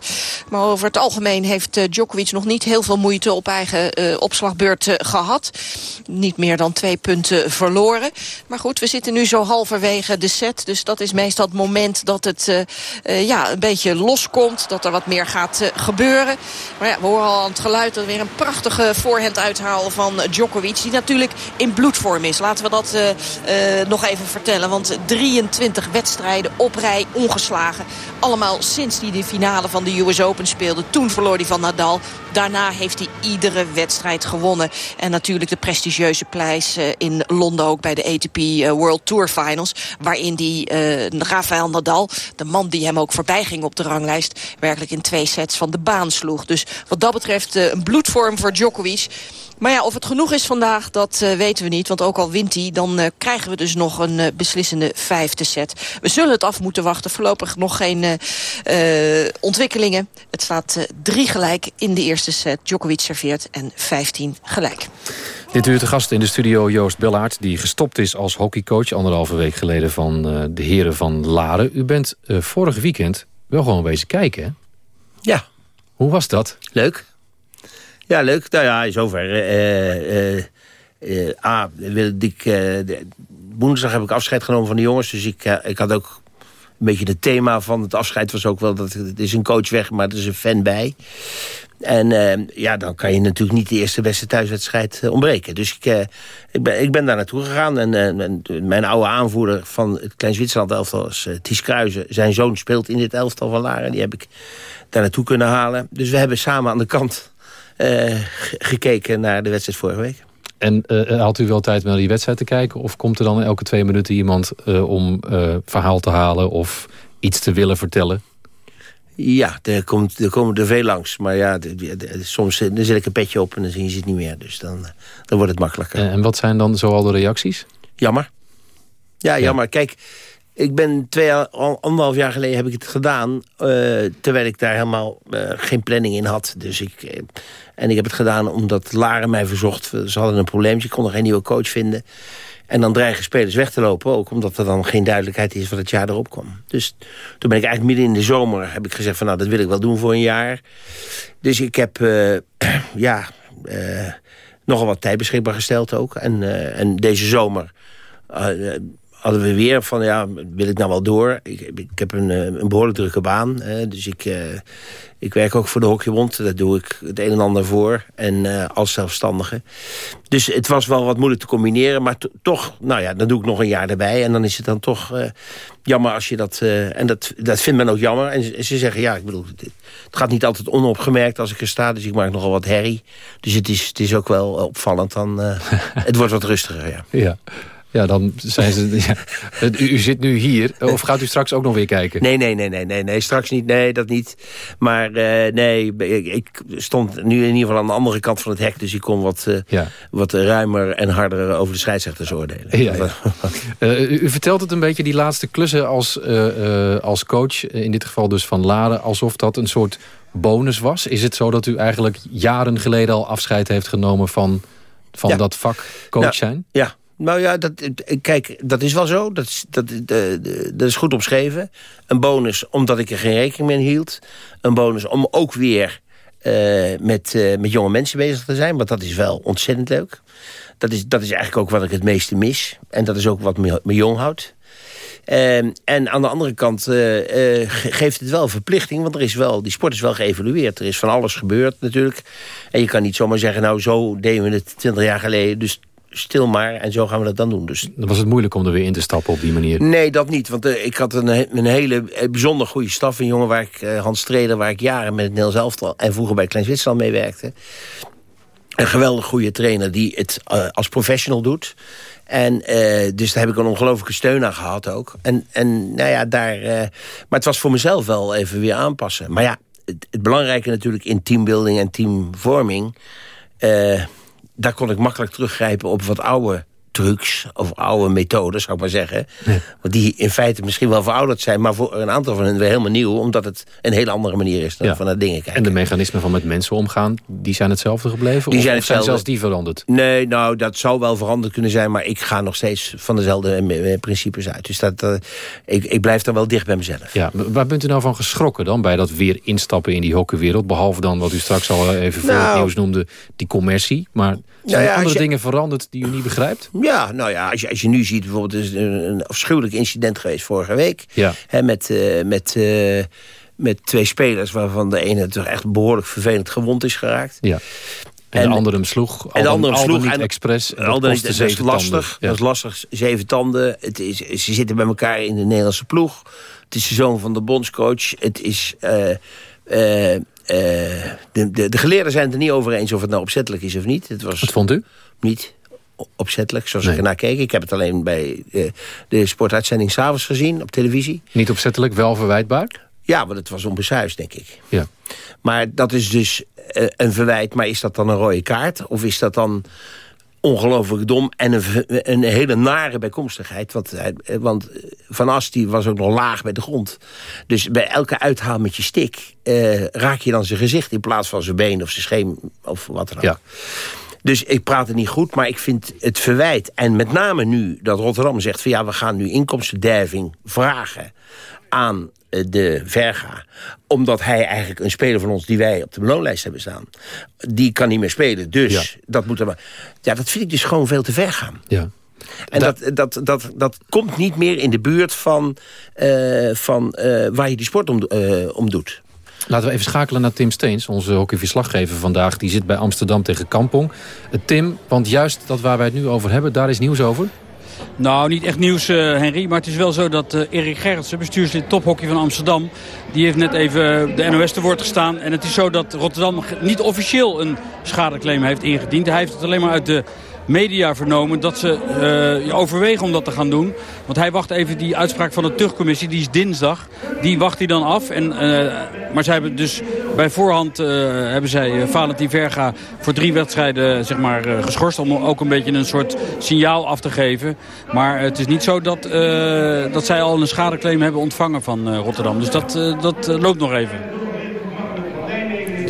Maar over het algemeen heeft Djokovic nog niet heel veel moeite op eigen opslagbeurt eh, gehad. Niet meer dan twee punten verloren. Maar goed, we zitten nu zo halverwege de set. Dus dat is meestal het moment dat het ja, een beetje loskomt. Dat er wat meer gaat gebeuren. Maar ja, we horen al aan het geluid dat er weer een prachtige voorhand uithaal van eh, Die natuurlijk in bloedvorm is. Laten we dat eh, eh, nog even vertellen. Want 23 wedstrijden op rij. ongeslagen. Allemaal sinds hij de finale van de US Open speelde. Toen verloor hij van Nadal. Daarna heeft hij iedere wedstrijd gewonnen. En natuurlijk de prestigieuze prijs eh, in Londen ook bij de ATP World Tour Finals. Waarin die Rafael Nadal, de man die hem ook voorbij ging op de ranglijst... werkelijk in twee sets van de baan sloeg. Dus wat dat betreft een bloedvorm voor Djokovic... Maar ja, of het genoeg is vandaag, dat uh, weten we niet. Want ook al wint hij, dan uh, krijgen we dus nog een uh, beslissende vijfde set. We zullen het af moeten wachten. Voorlopig nog geen ontwikkelingen. Het staat drie gelijk in de eerste set. Djokovic serveert en 15 gelijk. Dit uur te gast in de studio Joost Bellaert... die gestopt is als hockeycoach anderhalve week geleden... van de heren van Laren. U bent vorig weekend wel gewoon wezen kijken, hè? Ja. Hoe was dat? Leuk. Ja, leuk. Nou ja, in. Uh, uh, uh, A, ik, woensdag heb ik afscheid genomen van de jongens. Dus ik, ik had ook een beetje het thema van het afscheid was ook wel... dat het is een coach weg, maar er is een fan bij. En ja, dan kan je natuurlijk niet de eerste beste thuiswedstrijd ontbreken. Dus ik, ik, ben, ik ben daar naartoe gegaan. En, mijn oude aanvoerder van het Klein Zwitserland elftal is Ties Kruijzen. Zijn zoon speelt in dit elftal van Laren. Die heb ik daar naartoe kunnen halen. Dus we hebben samen aan de kant gekeken naar de wedstrijd vorige week. En uh, had u wel tijd om naar die wedstrijd te kijken? Of komt er dan elke twee minuten iemand uh, om verhaal te halen... of iets te willen vertellen? Ja, er, komt, er komen er veel langs. Maar ja, de, de, de, soms dan zet ik een petje op en dan zien ze het niet meer. Dus dan, dan wordt het makkelijker. En wat zijn dan zoal de reacties? Jammer. Ja, jammer. Ja. Kijk, ik ben twee, anderhalf jaar geleden heb ik het gedaan... Uh, terwijl ik daar helemaal uh, geen planning in had. Dus ik, uh, en ik heb het gedaan omdat Laren mij verzocht. Ze hadden een probleempje, ik kon nog geen nieuwe coach vinden. En dan dreigen spelers weg te lopen ook... omdat er dan geen duidelijkheid is wat het jaar erop kwam. Dus toen ben ik eigenlijk midden in de zomer... heb ik gezegd van nou, dat wil ik wel doen voor een jaar. Dus ik heb, ja... nogal wat tijd beschikbaar gesteld ook. En, en deze zomer hadden we weer van, ja, wil ik nou wel door? Ik, ik heb een, eh, een behoorlijk drukke baan. Hè, dus ik, uh, ik werk ook voor de Hockeybond. Daar doe ik het een en ander voor. En uh, als zelfstandige. Dus het was wel wat moeilijk te combineren. Maar toch, nou ja, dan doe ik nog een jaar erbij. En dan is het dan toch uh, jammer als je dat... En dat, dat vindt men ook jammer. En ze zeggen, ja, ik bedoel, het, het, gaat niet altijd onopgemerkt als ik er sta. Dus ik maak nogal wat herrie. Dus het is, het is ook wel opvallend. Dan, het wordt wat rustiger, ja. Ja. Ja, dan zijn ze... Ja, u, zit nu hier. Of gaat u straks ook nog weer kijken? Nee, nee, nee, nee, nee, nee straks niet. Nee, dat niet. Maar uh, nee, ik, ik, stond nu in ieder geval aan de andere kant van het hek. Dus ik kon wat, uh, ja. wat ruimer en harder over de scheidsrechters oordelen. Ja, uh, u, vertelt het een beetje, die laatste klussen als, als coach. In dit geval dus van Laren. Alsof dat een soort bonus was. Is het zo dat u eigenlijk jaren geleden al afscheid heeft genomen van, van dat vak coach nou, zijn? Ja, nou ja, dat, kijk, dat is wel zo. Dat is, dat, dat is goed omschreven. Een bonus omdat ik er geen rekening mee hield. Een bonus om ook weer uh, met, uh, met jonge mensen bezig te zijn. Want dat is wel ontzettend leuk. Dat is, dat is eigenlijk ook wat ik het meeste mis. En dat is ook wat me, jong houdt. Uh, en aan de andere kant geeft het wel verplichting. Want er is wel, die sport is wel geëvolueerd. Er is van alles gebeurd natuurlijk. En je kan niet zomaar zeggen, nou zo deden we het twintig jaar geleden. Dus stil maar en zo gaan we dat dan doen. Dus... Was het moeilijk om er weer in te stappen op die manier? Nee, dat niet. Want uh, ik had een, een hele uh, bijzonder goede staf. Een jongen waar ik, uh, Hans Treder, waar ik jaren met het Nederlands elftal... en vroeger bij Klein Zwitserland meewerkte. Een geweldig goede trainer die het als professional doet. En dus daar heb ik een ongelofelijke steun aan gehad ook. En, en nou ja, daar... maar het was voor mezelf wel even weer aanpassen. Maar ja, het, het belangrijke natuurlijk in teambuilding en teamvorming daar kon ik makkelijk teruggrijpen op wat oude trucs of oude methodes, zou ik maar zeggen. Ja. Want die in feite misschien wel verouderd zijn... maar voor een aantal van hen weer helemaal nieuw... omdat het een hele andere manier is dan ja. van naar dingen kijken. En de mechanismen van met mensen omgaan, die zijn hetzelfde gebleven? Die of, zijn, of zijn zelfs die veranderd? Nee, nou, dat zou wel veranderd kunnen zijn... maar ik ga nog steeds van dezelfde principes uit. Dus dat, uh, ik, ik blijf dan wel dicht bij mezelf. Ja, waar bent u nou van geschrokken dan... bij dat weer instappen in die hockeywereld? Behalve dan wat u straks al even voor nou, het nieuws noemde... die commercie, maar... Zijn nou ja, er andere dingen veranderd die u niet begrijpt? Ja, nou ja, als je, als je nu ziet, bijvoorbeeld... er is een, afschuwelijk incident geweest vorige week. Ja. Hè, met, uh, met, uh, met twee spelers waarvan de ene toch echt behoorlijk vervelend gewond is geraakt. Ja. En, en de andere hem sloeg. En de andere hem sloeg. Niet en, expres. En dat, niet, dat is lastig. Ja. Dat is lastig. Zeven tanden. Het is, ze zitten bij elkaar in de Nederlandse ploeg. Het is de zoon van de bondscoach. Het is... eh, eh, eh, de, de, de geleerden zijn het er niet over eens of het nou opzettelijk is of niet. Het was Wat vond u? Niet opzettelijk, zoals ik ernaar keek. Ik heb het alleen bij eh, de sportuitzending s'avonds gezien op televisie. Niet opzettelijk, wel verwijtbaar? Ja, want het was onbesuisd, denk ik. Ja. Maar dat is dus eh, een verwijt. Maar is dat dan een rode kaart? Of is dat dan ongelooflijk dom en een, een hele nare bijkomstigheid? Want, eh, want Van As die was ook nog laag bij de grond. Dus bij elke uithaal met je stick... eh, raak je dan zijn gezicht in plaats van zijn been of zijn scheem of wat dan ook. Ja. Dus ik praat het niet goed, maar ik vind het verwijt... en met name nu dat Rotterdam zegt... van ja, we gaan nu inkomstenderving vragen aan eh, de Verga. Omdat hij eigenlijk een speler van ons... die wij op de beloonlijst hebben staan... die kan niet meer spelen, dus dat moet er maar... Ja, dat vind ik dus gewoon veel te ver gaan. Ja. En dat, dat, dat, dat komt niet meer in de buurt van, eh, van eh, waar je die sport om, om doet. Laten we even schakelen naar Tim Steens, onze hockeyverslaggever vandaag. Die zit bij Amsterdam tegen Kampong. Eh, Tim, want juist dat waar wij het nu over hebben, daar is nieuws over. Nou, niet echt nieuws, eh, Henry. Maar het is wel zo dat eh, Erik Gerritsen, bestuurslid tophockey van Amsterdam... die heeft net even de NOS te woord gestaan. En het is zo dat Rotterdam niet officieel een schadeclaim heeft ingediend. Hij heeft het alleen maar uit de media vernomen dat ze eh, overwegen om dat te gaan doen. Want hij wacht even die uitspraak van de tuchtcommissie, die is dinsdag. Die wacht hij dan af. En, eh, maar zij hebben dus bij voorhand eh, hebben zij Valentin Verga voor drie wedstrijden zeg maar, geschorst. Om ook een beetje een soort signaal af te geven. Maar het is niet zo dat, dat zij al een schadeclaim hebben ontvangen van Rotterdam. Dus dat, dat loopt nog even.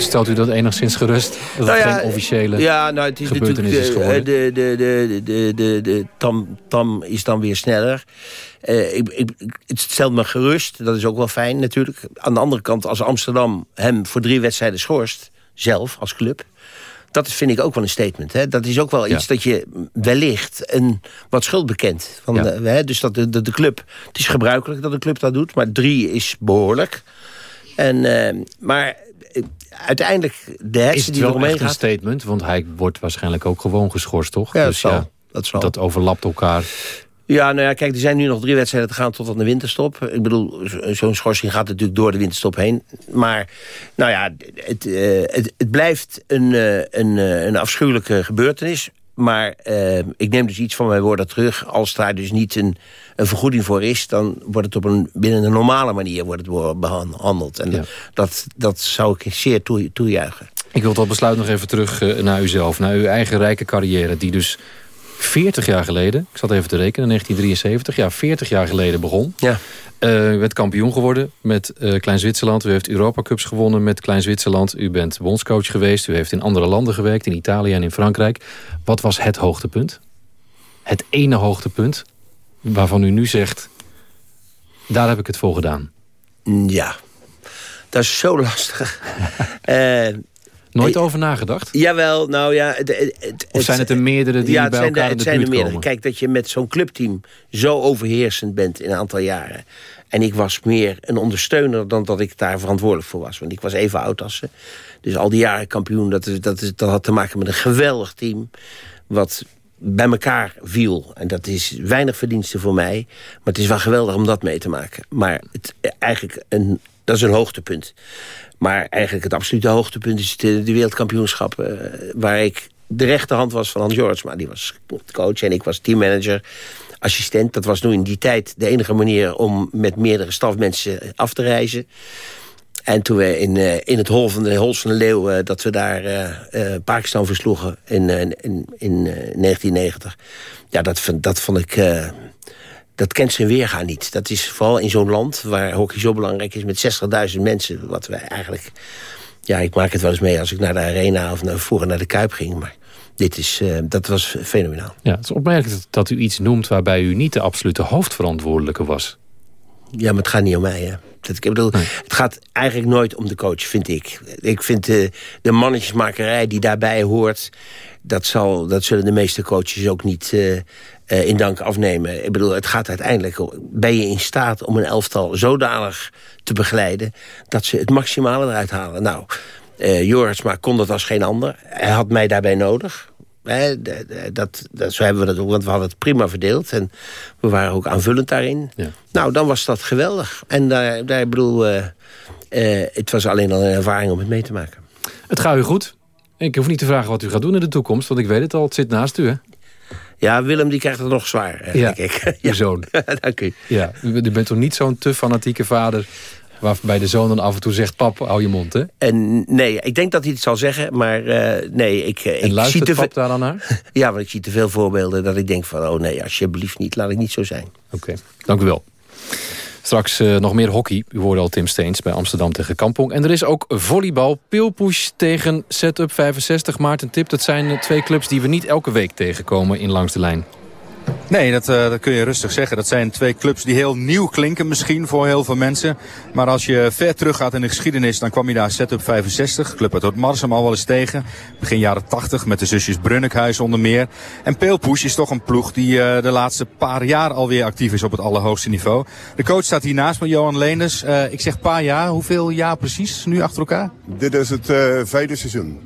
Stelt u dat enigszins gerust? Dat Nou het ja, geen officiële ja, nou, het is gebeurtenis is natuurlijk, geworden? de, de, de, de, de, de tam, tam is dan weer sneller. Eh, ik, ik, het stelt me gerust, dat is ook wel fijn natuurlijk. Aan de andere kant, als Amsterdam hem voor drie wedstrijden schorst... zelf, als club... Dat vind ik ook wel een statement. Hè? Dat is ook wel iets dat je wellicht een, wat schuld bekent. Van de, hè? Dus dat de, de, de club... Het is gebruikelijk dat de club dat doet, maar drie is behoorlijk. En, eh, maar uiteindelijk, de Is hersen het die wel eromheen echt een gaat... statement? Want hij wordt waarschijnlijk ook gewoon geschorst, toch? Ja, dat dus zal. ja, Dat zal. dat overlapt elkaar. Ja, nou ja, kijk, er zijn nu nog drie wedstrijden te gaan tot aan de winterstop. Ik bedoel, zo- zo'n schorsing gaat natuurlijk door de winterstop heen. Maar, nou ja, het, eh, het, het blijft een, eh, een, eh, een afschuwelijke gebeurtenis. Maar eh, ik neem dus iets van mijn woorden terug. Als daar dus niet een, een vergoeding voor is... dan wordt het op een, binnen een normale manier wordt het behandeld. En dat, dat zou ik zeer toe, toejuichen. Ik wil tot besluit nog even terug eh, naar uzelf. Naar uw eigen rijke carrière. Die dus 40 jaar geleden, ik zat even te rekenen, 1973. Ja, 40 jaar geleden begon. Ja. Eh, u werd kampioen geworden met eh, Klein Zwitserland. U heeft Europa Cups gewonnen met Klein Zwitserland. U bent bondscoach geweest. U heeft in andere landen gewerkt, in Italië en in Frankrijk. Wat was het hoogtepunt? Het ene hoogtepunt waarvan u nu zegt... daar heb ik het voor gedaan. Ja, dat is zo lastig. Eh, Nooit over nagedacht? Jawel, nou ja... Het, het- het- Of zijn het er meerdere die ja, bij elkaar in het de zijn er buurt meerdere. komen? Kijk, dat je met zo'n clubteam zo overheersend bent in een aantal jaren. En ik was meer een ondersteuner dan dat ik daar verantwoordelijk voor was. Want ik was even oud als ze. Dus al die jaren kampioen, dat, is, dat, is, dat had te maken met een geweldig team. Wat bij elkaar viel. En dat is weinig verdienste voor mij. Maar het is wel geweldig om dat mee te maken. Maar het, eigenlijk een, dat is een hoogtepunt. Maar eigenlijk het absolute hoogtepunt is de, de wereldkampioenschap... eh, waar ik de rechterhand was van Hans George. Maar die was coach en ik was teammanager, assistent. Dat was toen in die tijd de enige manier om met meerdere stafmensen af te reizen. En toen we in, eh, in het hol van de Hols van de Leeuw... eh, dat we daar eh, eh, Pakistan versloegen in, eh, in, in eh, 1990. Ja, dat, dat vond ik... eh, dat kent zijn weerga niet. Dat is vooral in zo'n land waar hockey zo belangrijk is... met 60.000 mensen, wat wij eigenlijk... Ja, ik maak het wel eens mee als ik naar de arena of naar, vroeger naar de Kuip ging. Maar dit is, eh, dat was fenomenaal. Ja, het is opmerkelijk dat- dat u iets noemt waarbij u niet de absolute hoofdverantwoordelijke was. Ja, maar het gaat niet om mij. Hè. Dat, ik bedoel, Het gaat eigenlijk nooit om de coach, vind ik. Ik vind de, de mannetjesmakerij die daarbij hoort... Dat, zal, dat zullen de meeste coaches ook niet eh, eh, in dank afnemen. Ik bedoel, het gaat uiteindelijk... om- Ben je in staat om een elftal zodanig te begeleiden... dat ze het maximale eruit halen? Nou, eh Joris maar kon dat als geen ander. Hij had mij daarbij nodig. Dat, dat, zo hebben we dat ook, want we hadden het prima verdeeld. En we waren ook aanvullend daarin. Nou, dan was dat geweldig. En daar, daar ik bedoel, eh, het was alleen al een ervaring om het mee te maken. Het gaat u goed. Ik hoef niet te vragen wat u gaat doen in de toekomst, want ik weet het al. Het zit naast u, hè? Ja, Willem die krijgt het nog zwaar, eh, Ja, denk ik. uw zoon. Dank u. Ja, u, u bent toch niet zo'n te fanatieke vader... waarbij de zoon dan af en toe zegt... pap, hou je mond, hè? En nee, ik denk dat hij het zal zeggen, maar eh, nee, ik, eh, En ik luistert zie te pap daar dan naar? Ja, want ik zie te veel voorbeelden dat ik denk van... oh nee, alsjeblieft niet, laat ik niet zo zijn. Oké, dank u wel. Straks eh, nog meer hockey. U hoorde al Tim Steens bij Amsterdam tegen Kampong. En er is ook volleybal. Pilpush tegen Setup 65. Maarten Tip, dat zijn twee clubs die we niet elke week tegenkomen in Langs de Lijn. Nee, dat, eh, dat kun je rustig zeggen. Dat zijn twee clubs die heel nieuw klinken misschien voor heel veel mensen. Maar als je ver teruggaat in de geschiedenis, dan kwam je daar Setup 65. Club uit Marsum al wel eens tegen. Begin jaren 80 met de zusjes Brunnekhuis onder meer. En Peelpush is toch een ploeg die eh, de laatste paar jaar alweer actief is op het allerhoogste niveau. De coach staat hier naast me, Johan Leenders. Eh, ik zeg paar jaar. Hoeveel jaar precies nu achter elkaar? Dit is het eh, vijfde seizoen.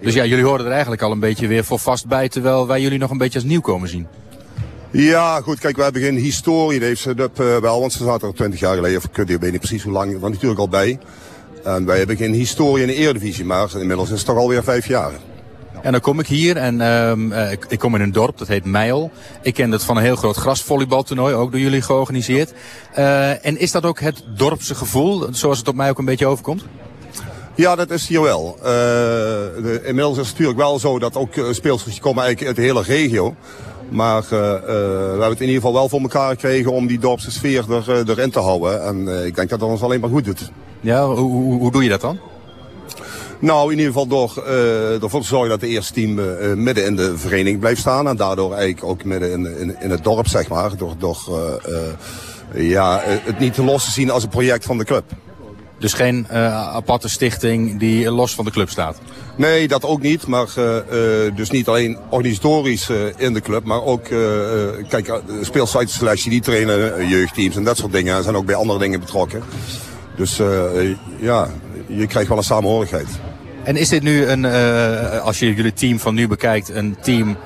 Dus ja, jullie horen er eigenlijk al een beetje weer voor vast bij... terwijl wij jullie nog een beetje als nieuwkomer zien. Ja, goed, kijk, we hebben geen historie. Dat heeft ze dat, eh, wel, want ze zaten er 20 jaar geleden, of ik weet niet precies hoe lang, maar natuurlijk al bij. En wij hebben geen historie in de Eredivisie, maar inmiddels is het toch alweer vijf jaar. En dan kom ik hier en ehm, eh, ik, kom in een dorp, dat heet Meijel. Ik ken het van een heel groot grasvolleybaltoernooi, ook door jullie georganiseerd. Eh, en is dat ook het dorpse gevoel, zoals het op mij ook een beetje overkomt? Ja, dat is hier wel. Eh, de, inmiddels is het natuurlijk wel zo dat ook uh, speelsters komen eigenlijk uit de hele regio. Maar uh, uh, we hebben het in ieder geval wel voor elkaar gekregen om die dorpse sfeer er, erin te houden. En ik denk dat dat ons alleen maar goed doet. Ja, hoe, hoe, hoe doe je dat dan? Nou, in ieder geval door uh, ervoor te zorgen dat het eerste team uh, midden in de vereniging blijft staan. En daardoor eigenlijk ook midden in, in, in het dorp, zeg maar. Door, door uh, ja, het niet te los te zien als een project van de club. Dus geen aparte stichting die los van de club staat? Nee, dat ook niet. Maar dus niet alleen organisatorisch in de club. Maar ook, kijk, speelsites die trainen jeugdteams en dat soort dingen. En zijn ook bij andere dingen betrokken. Dus ja, je krijgt wel een samenhorigheid. En is dit nu, een, uh, als je jullie team van nu bekijkt, een team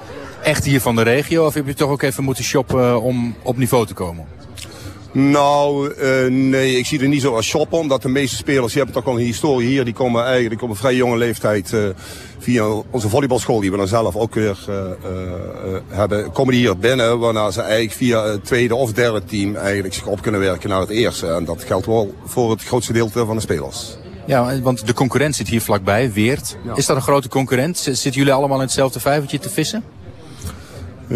echt hier van de regio? Of heb je toch ook even moeten shoppen om op niveau te komen? Nou, uh, nee, ik zie het niet zo als shoppen. Omdat de meeste spelers, die hebben toch wel een historie hier. Die komen eigenlijk op een vrij jonge leeftijd uh, via onze volleybalschool, die we dan zelf ook weer hebben, komen die hier binnen. Waarna ze eigenlijk via het tweede of derde team eigenlijk zich op kunnen werken naar het eerste. En dat geldt wel voor het grootste deel van de spelers. Ja, want de concurrent zit hier vlakbij, Weert. Ja. Is dat een grote concurrent? Zitten jullie allemaal in hetzelfde vijvertje te vissen?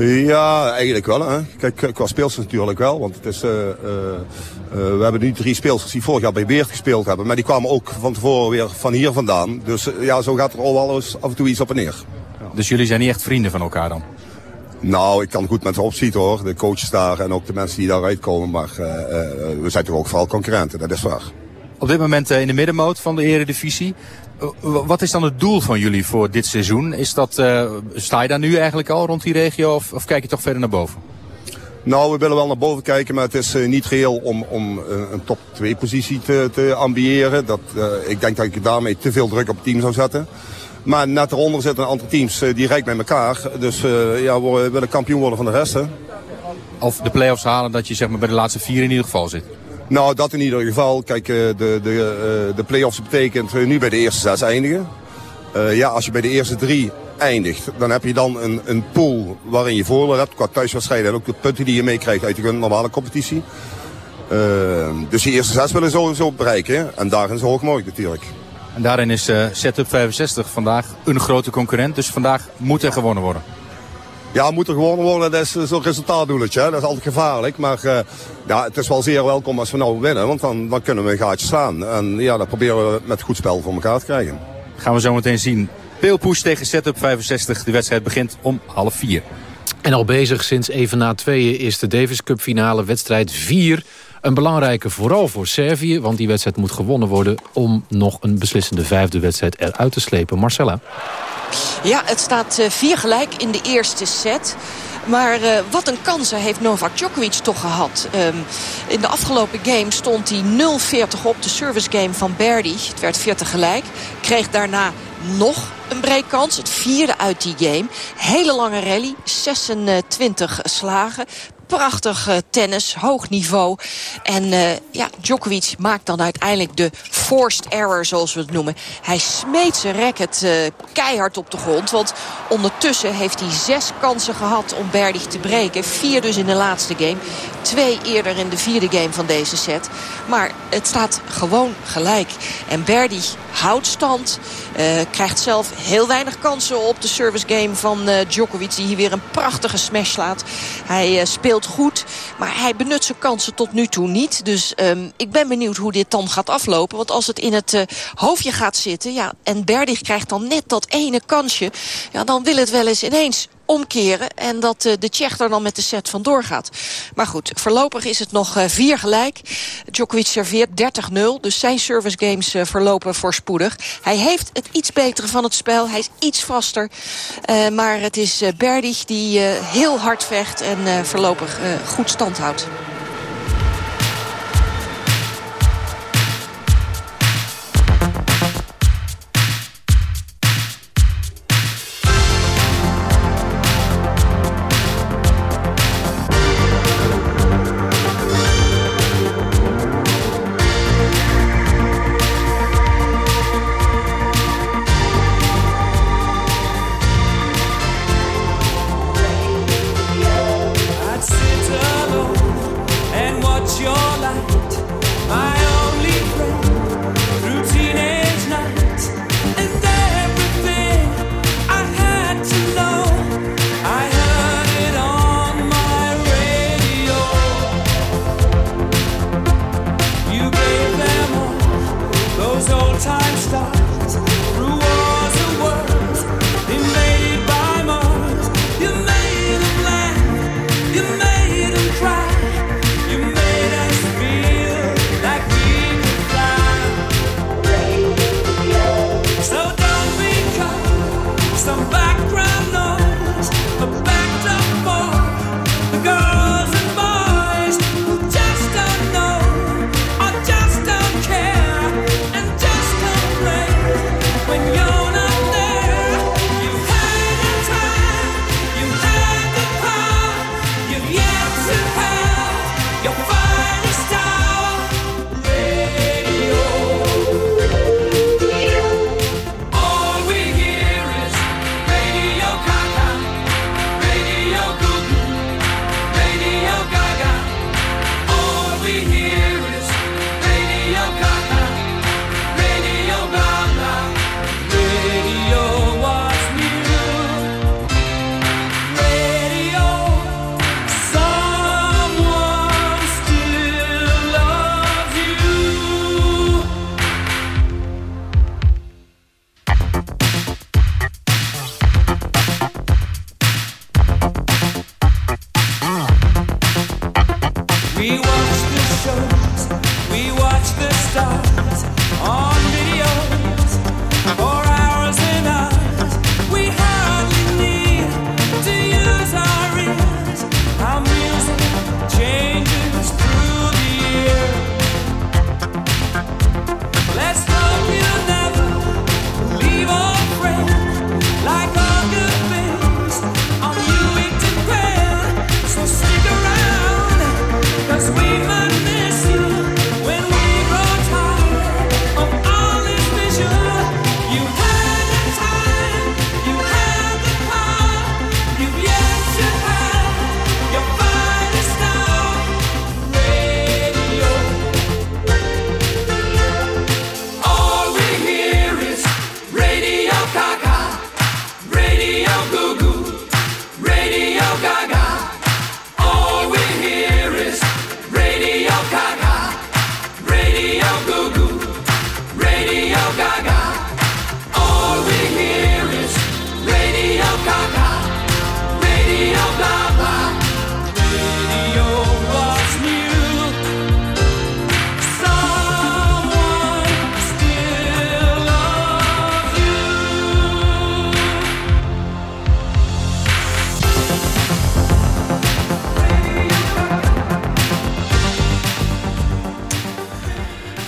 Ja, eigenlijk wel. Hè. Kijk, qua speelsters natuurlijk wel. Want het is, uh, uh, uh, we hebben nu drie speelsters die vorig jaar bij Weert gespeeld hebben. Maar die kwamen ook van tevoren weer van hier vandaan. Dus ja, zo gaat er al wel eens af en toe iets op en neer. Ja. Dus jullie zijn niet echt vrienden van elkaar dan? Nou, ik kan goed met ze opschieten hoor. De coaches daar en ook de mensen die daaruit komen. Maar we zijn toch ook vooral concurrenten, dat is waar. Op dit moment in de middenmoot van de eredivisie. Wat is dan het doel van jullie voor dit seizoen? Is dat, uh, sta je daar nu eigenlijk al rond die regio of, of, kijk je toch verder naar boven? Nou, we willen wel naar boven kijken, maar het is uh, niet reëel om, om een top 2 positie te, te ambiëren. Dat, ik denk dat ik daarmee te veel druk op het team zou zetten. Maar net eronder zitten andere teams die rijk met elkaar. Dus ja, we willen kampioen worden van de rest. Hè. Of de play-offs halen dat je zeg maar, bij de laatste vier in ieder geval zit. Nou, dat in ieder geval. Kijk, de, de, de play-offs betekent nu bij de eerste zes eindigen. Ja, als je bij de eerste drie eindigt, dan heb je dan een, een pool waarin je voordeel hebt qua thuiswedstrijden en ook de punten die je meekrijgt uit de normale competitie. Dus die eerste zes willen sowieso bereiken en daarin zo hoog mogelijk natuurlijk. En daarin is uh, Setup 65 vandaag een grote concurrent, dus vandaag moet er gewonnen worden. Ja, moet er gewonnen worden, dat is zo'n resultaatdoeletje. Hè? Dat is altijd gevaarlijk. Maar uh, ja, het is wel zeer welkom als we nou winnen. Want dan, dan kunnen we een gaatje slaan. En ja, dat proberen we met goed spel voor elkaar te krijgen. Gaan we zo meteen zien. Peelpush tegen Setup 65. De wedstrijd begint om half vier. En al bezig sinds even na tweeën is de Davis Cup finale wedstrijd 4. Een belangrijke vooral voor Servië, want die wedstrijd moet gewonnen worden... om nog een beslissende vijfde wedstrijd eruit te slepen. Marcella? Ja, het staat uh, vier gelijk in de eerste set. Maar uh, wat een kansen heeft Novak Djokovic toch gehad. Um, in de afgelopen game stond hij 0-40 op de service game van Berdy. Het werd 40 gelijk. Kreeg daarna nog een breakkans. Het vierde uit die game. Hele lange rally. 26 slagen prachtig uh, tennis, hoog niveau. En uh, ja, Djokovic maakt dan uiteindelijk de forced error, zoals we het noemen. Hij smeet zijn racket uh, keihard op de grond. Want ondertussen heeft hij zes kansen gehad om Berdig te breken. Vier dus in de laatste game. Twee eerder in de vierde game van deze set. Maar het staat gewoon gelijk. En Berdig houdt stand. krijgt zelf heel weinig kansen op de service game van Djokovic. Die hier weer een prachtige smash slaat. Hij speelt goed. Maar hij benut zijn kansen tot nu toe niet. Dus um, ik ben benieuwd hoe dit dan gaat aflopen. Want als het in het uh, hoofdje gaat zitten... Ja, en Berdig krijgt dan net dat ene kansje... Ja, dan wil het wel eens ineens omkeren. En dat uh, de Tsjech er dan met de set vandoor gaat. Maar goed, voorlopig is het nog uh, vier gelijk. Djokovic serveert 30-0. Dus zijn service games uh, verlopen voorspoedig. Hij heeft het iets betere van het spel. Hij is iets vaster. maar het is Berdig die heel hard vecht en voorlopig goed stand houdt.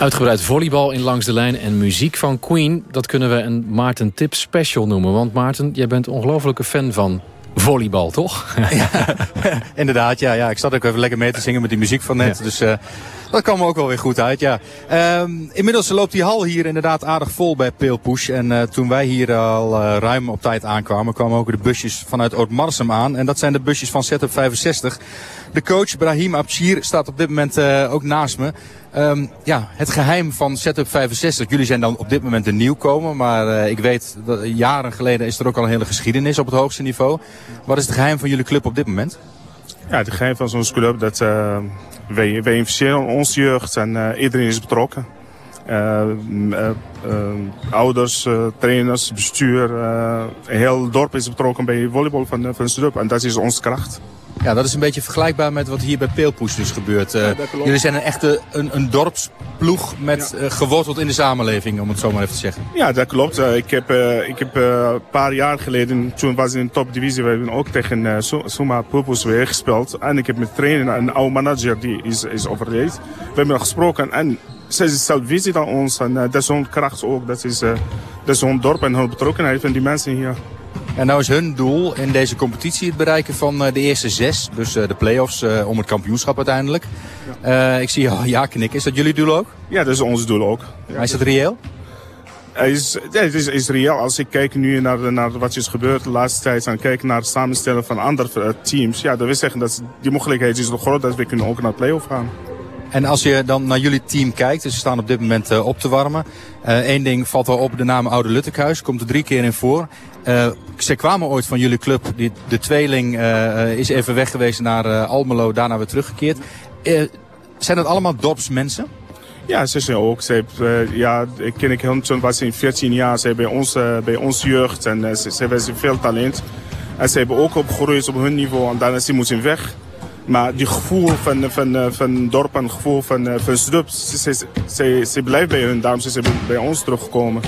Uitgebreid volleybal in Langs de Lijn en muziek van Queen. Dat kunnen we een Maarten Tip special noemen. Want Maarten, jij bent ongelofelijke fan van volleybal, toch? Ja, inderdaad, ja, ja. Ik zat ook even lekker mee te zingen met die muziek van net. Dus uh, dat kwam ook wel weer goed uit, ja. Um, inmiddels loopt die hal hier inderdaad aardig vol bij Peelpoes. En uh, toen wij hier al uh, ruim op tijd aankwamen... kwamen ook de busjes vanuit Oud-Marsum aan. En dat zijn de busjes van Setup 65. De coach Brahim Abshir staat op dit moment ook naast me. Um, ja, het geheim van Setup 65. Jullie zijn dan op dit moment een nieuwkomer. Maar ik weet, dat jaren geleden is er ook al een hele geschiedenis op het hoogste niveau. Wat is het geheim van jullie club op dit moment? Ja, het geheim van zo'n club dat uh, wij, wij investeren in onze jeugd en iedereen is betrokken. Uh, ouders, trainers, bestuur, heel dorp is betrokken bij volleybal van, van club en dat is onze kracht. Ja, dat is een beetje vergelijkbaar met wat hier bij Peelpoes dus gebeurt. Uh, jullie zijn een echte een, een dorpsploeg met ja. uh, geworteld in de samenleving, om het zo maar even te zeggen. Ja, dat klopt. Uh, ik heb, ik heb een paar jaar geleden, toen was ik in de topdivisie, we hebben ook tegen Suma Peelpoes weer gespeeld. En ik heb met trainer een oude manager, die is, is overleden. We hebben gesproken en zij is zelf visie aan ons. En dat is zo'n kracht ook. Dat is, dat is zo'n dorp en hun betrokkenheid van die mensen hier. En nou is hun doel in deze competitie het bereiken van de eerste zes. Dus de play-offs om het kampioenschap uiteindelijk. Ja. Uh, ik zie jou ja knikken. Is dat jullie doel ook? Ja, dat is ons doel ook. Maar is dat reëel? Is, het is, is reëel. Als ik kijk nu naar, naar wat is gebeurd de laatste tijd... en kijk naar het samenstellen van andere teams... ja, dat wil zeggen dat die mogelijkheid is nog groot... dat we kunnen ook naar play-off gaan. En als je dan naar jullie team kijkt, dus ze staan op dit moment uh, op te warmen. Eén uh, ding valt wel op, de naam Oude Luttekhuis, komt er drie keer in voor. Uh, ze kwamen ooit van jullie club, die, de tweeling is even weg geweest naar Almelo, daarna weer teruggekeerd. zijn dat allemaal dorpsmensen? Ja, ze zijn ook. Ze, uh, ja, ik ken ik hun toen was in 14 jaar. Ze bij ons, bij ons jeugd en ze, ze hebben veel talent. En ze hebben ook opgegroeid op hun niveau en daarna ze moeten weg. Maar die gevoel van, van, van dorp en gevoel van, van ze, ze, ze, ze blijven bij hun. Daarom zijn ze bij ons teruggekomen.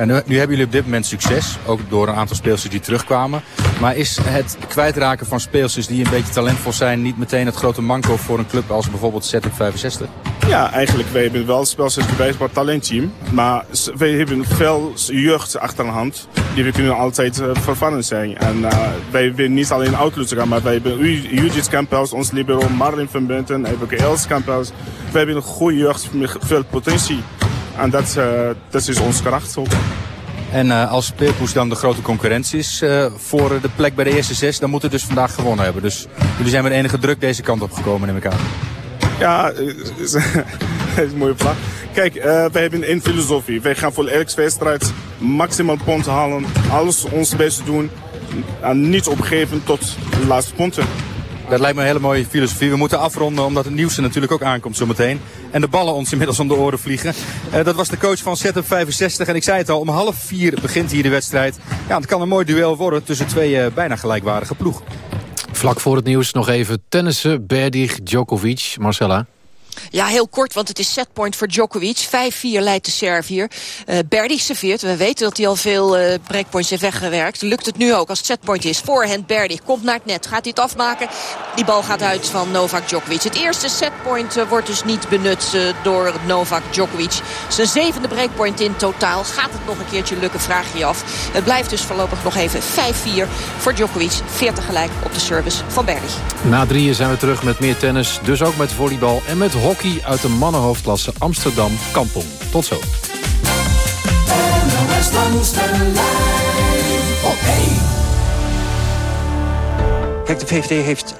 Ja, nu, hebben jullie op dit moment succes, ook door een aantal speelsters die terugkwamen. Maar is het kwijtraken van speelsters die een beetje talentvol zijn... niet meteen het grote manco voor een club als bijvoorbeeld Setup 65? Ja, eigenlijk, wij hebben wel speelsters bij het talentteam. Maar wij hebben veel jeugd achter de hand. Die we kunnen altijd uh, vervangen zijn. En uh, wij willen niet alleen Outlook gaan, maar wij hebben Judith Campels, ons libero Marlin van Benten, hebben ook Els Campels. Wij hebben een goede jeugd met veel potentie. En dat, dat is ons kracht ook. En uh, als Peerpoes dan de grote concurrentie is uh, voor de plek bij de eerste zes, dan moet het dus vandaag gewonnen hebben. Dus jullie zijn met enige druk deze kant op gekomen in elkaar. Ja, dat is een mooie vraag. Kijk, uh, wij hebben één filosofie. Wij gaan voor elke wedstrijd maximaal punten halen. Alles ons best doen. En niet opgeven tot de laatste punten. Dat lijkt me een hele mooie filosofie. We moeten afronden omdat het nieuws er natuurlijk ook aankomt zometeen. En de ballen ons inmiddels om de oren vliegen. Uh, dat was de coach van Setup 65. En ik zei het al, om half vier begint hier de wedstrijd. Ja, het kan een mooi duel worden tussen twee uh, bijna gelijkwaardige ploegen. Vlak voor het nieuws nog even tennissen. Berdig, Djokovic, Marcella. Ja, heel kort, want het is setpoint voor Djokovic. 5-4 leidt de Servier. Uh, Berdy serveert. We weten dat hij al veel uh, breakpoints heeft weggewerkt. Lukt het nu ook als het setpoint is. Voorhand Berdy komt naar het net. Gaat hij het afmaken? Die bal gaat uit van Novak Djokovic. Het eerste setpoint uh, wordt dus niet benut door Novak Djokovic. Zijn zevende breakpoint in totaal. Gaat het nog een keertje lukken, vraag je af. Het blijft dus voorlopig nog even 5-4 voor Djokovic. 40 gelijk op de service van Berdy. Na drieën zijn we terug met meer tennis. Dus ook met volleybal en met hockey uit de mannenhoofdklasse Amsterdam Kampong. Tot zo. Kijk, de VVD heeft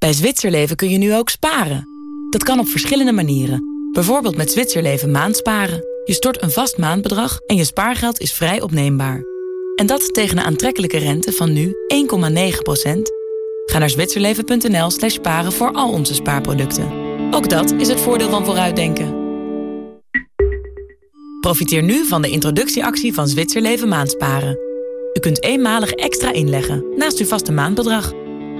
Bij Zwitserleven kun je nu ook sparen. Dat kan op verschillende manieren. Bijvoorbeeld met Zwitserleven maandsparen. Je stort een vast maandbedrag en je spaargeld is vrij opneembaar. En dat tegen een aantrekkelijke rente van nu 1,9% Ga naar zwitserleven.nl slash sparen voor al onze spaarproducten. Ook dat is het voordeel van vooruitdenken. Profiteer nu van de introductieactie van Zwitserleven Maandsparen. U kunt eenmalig extra inleggen naast uw vaste maandbedrag.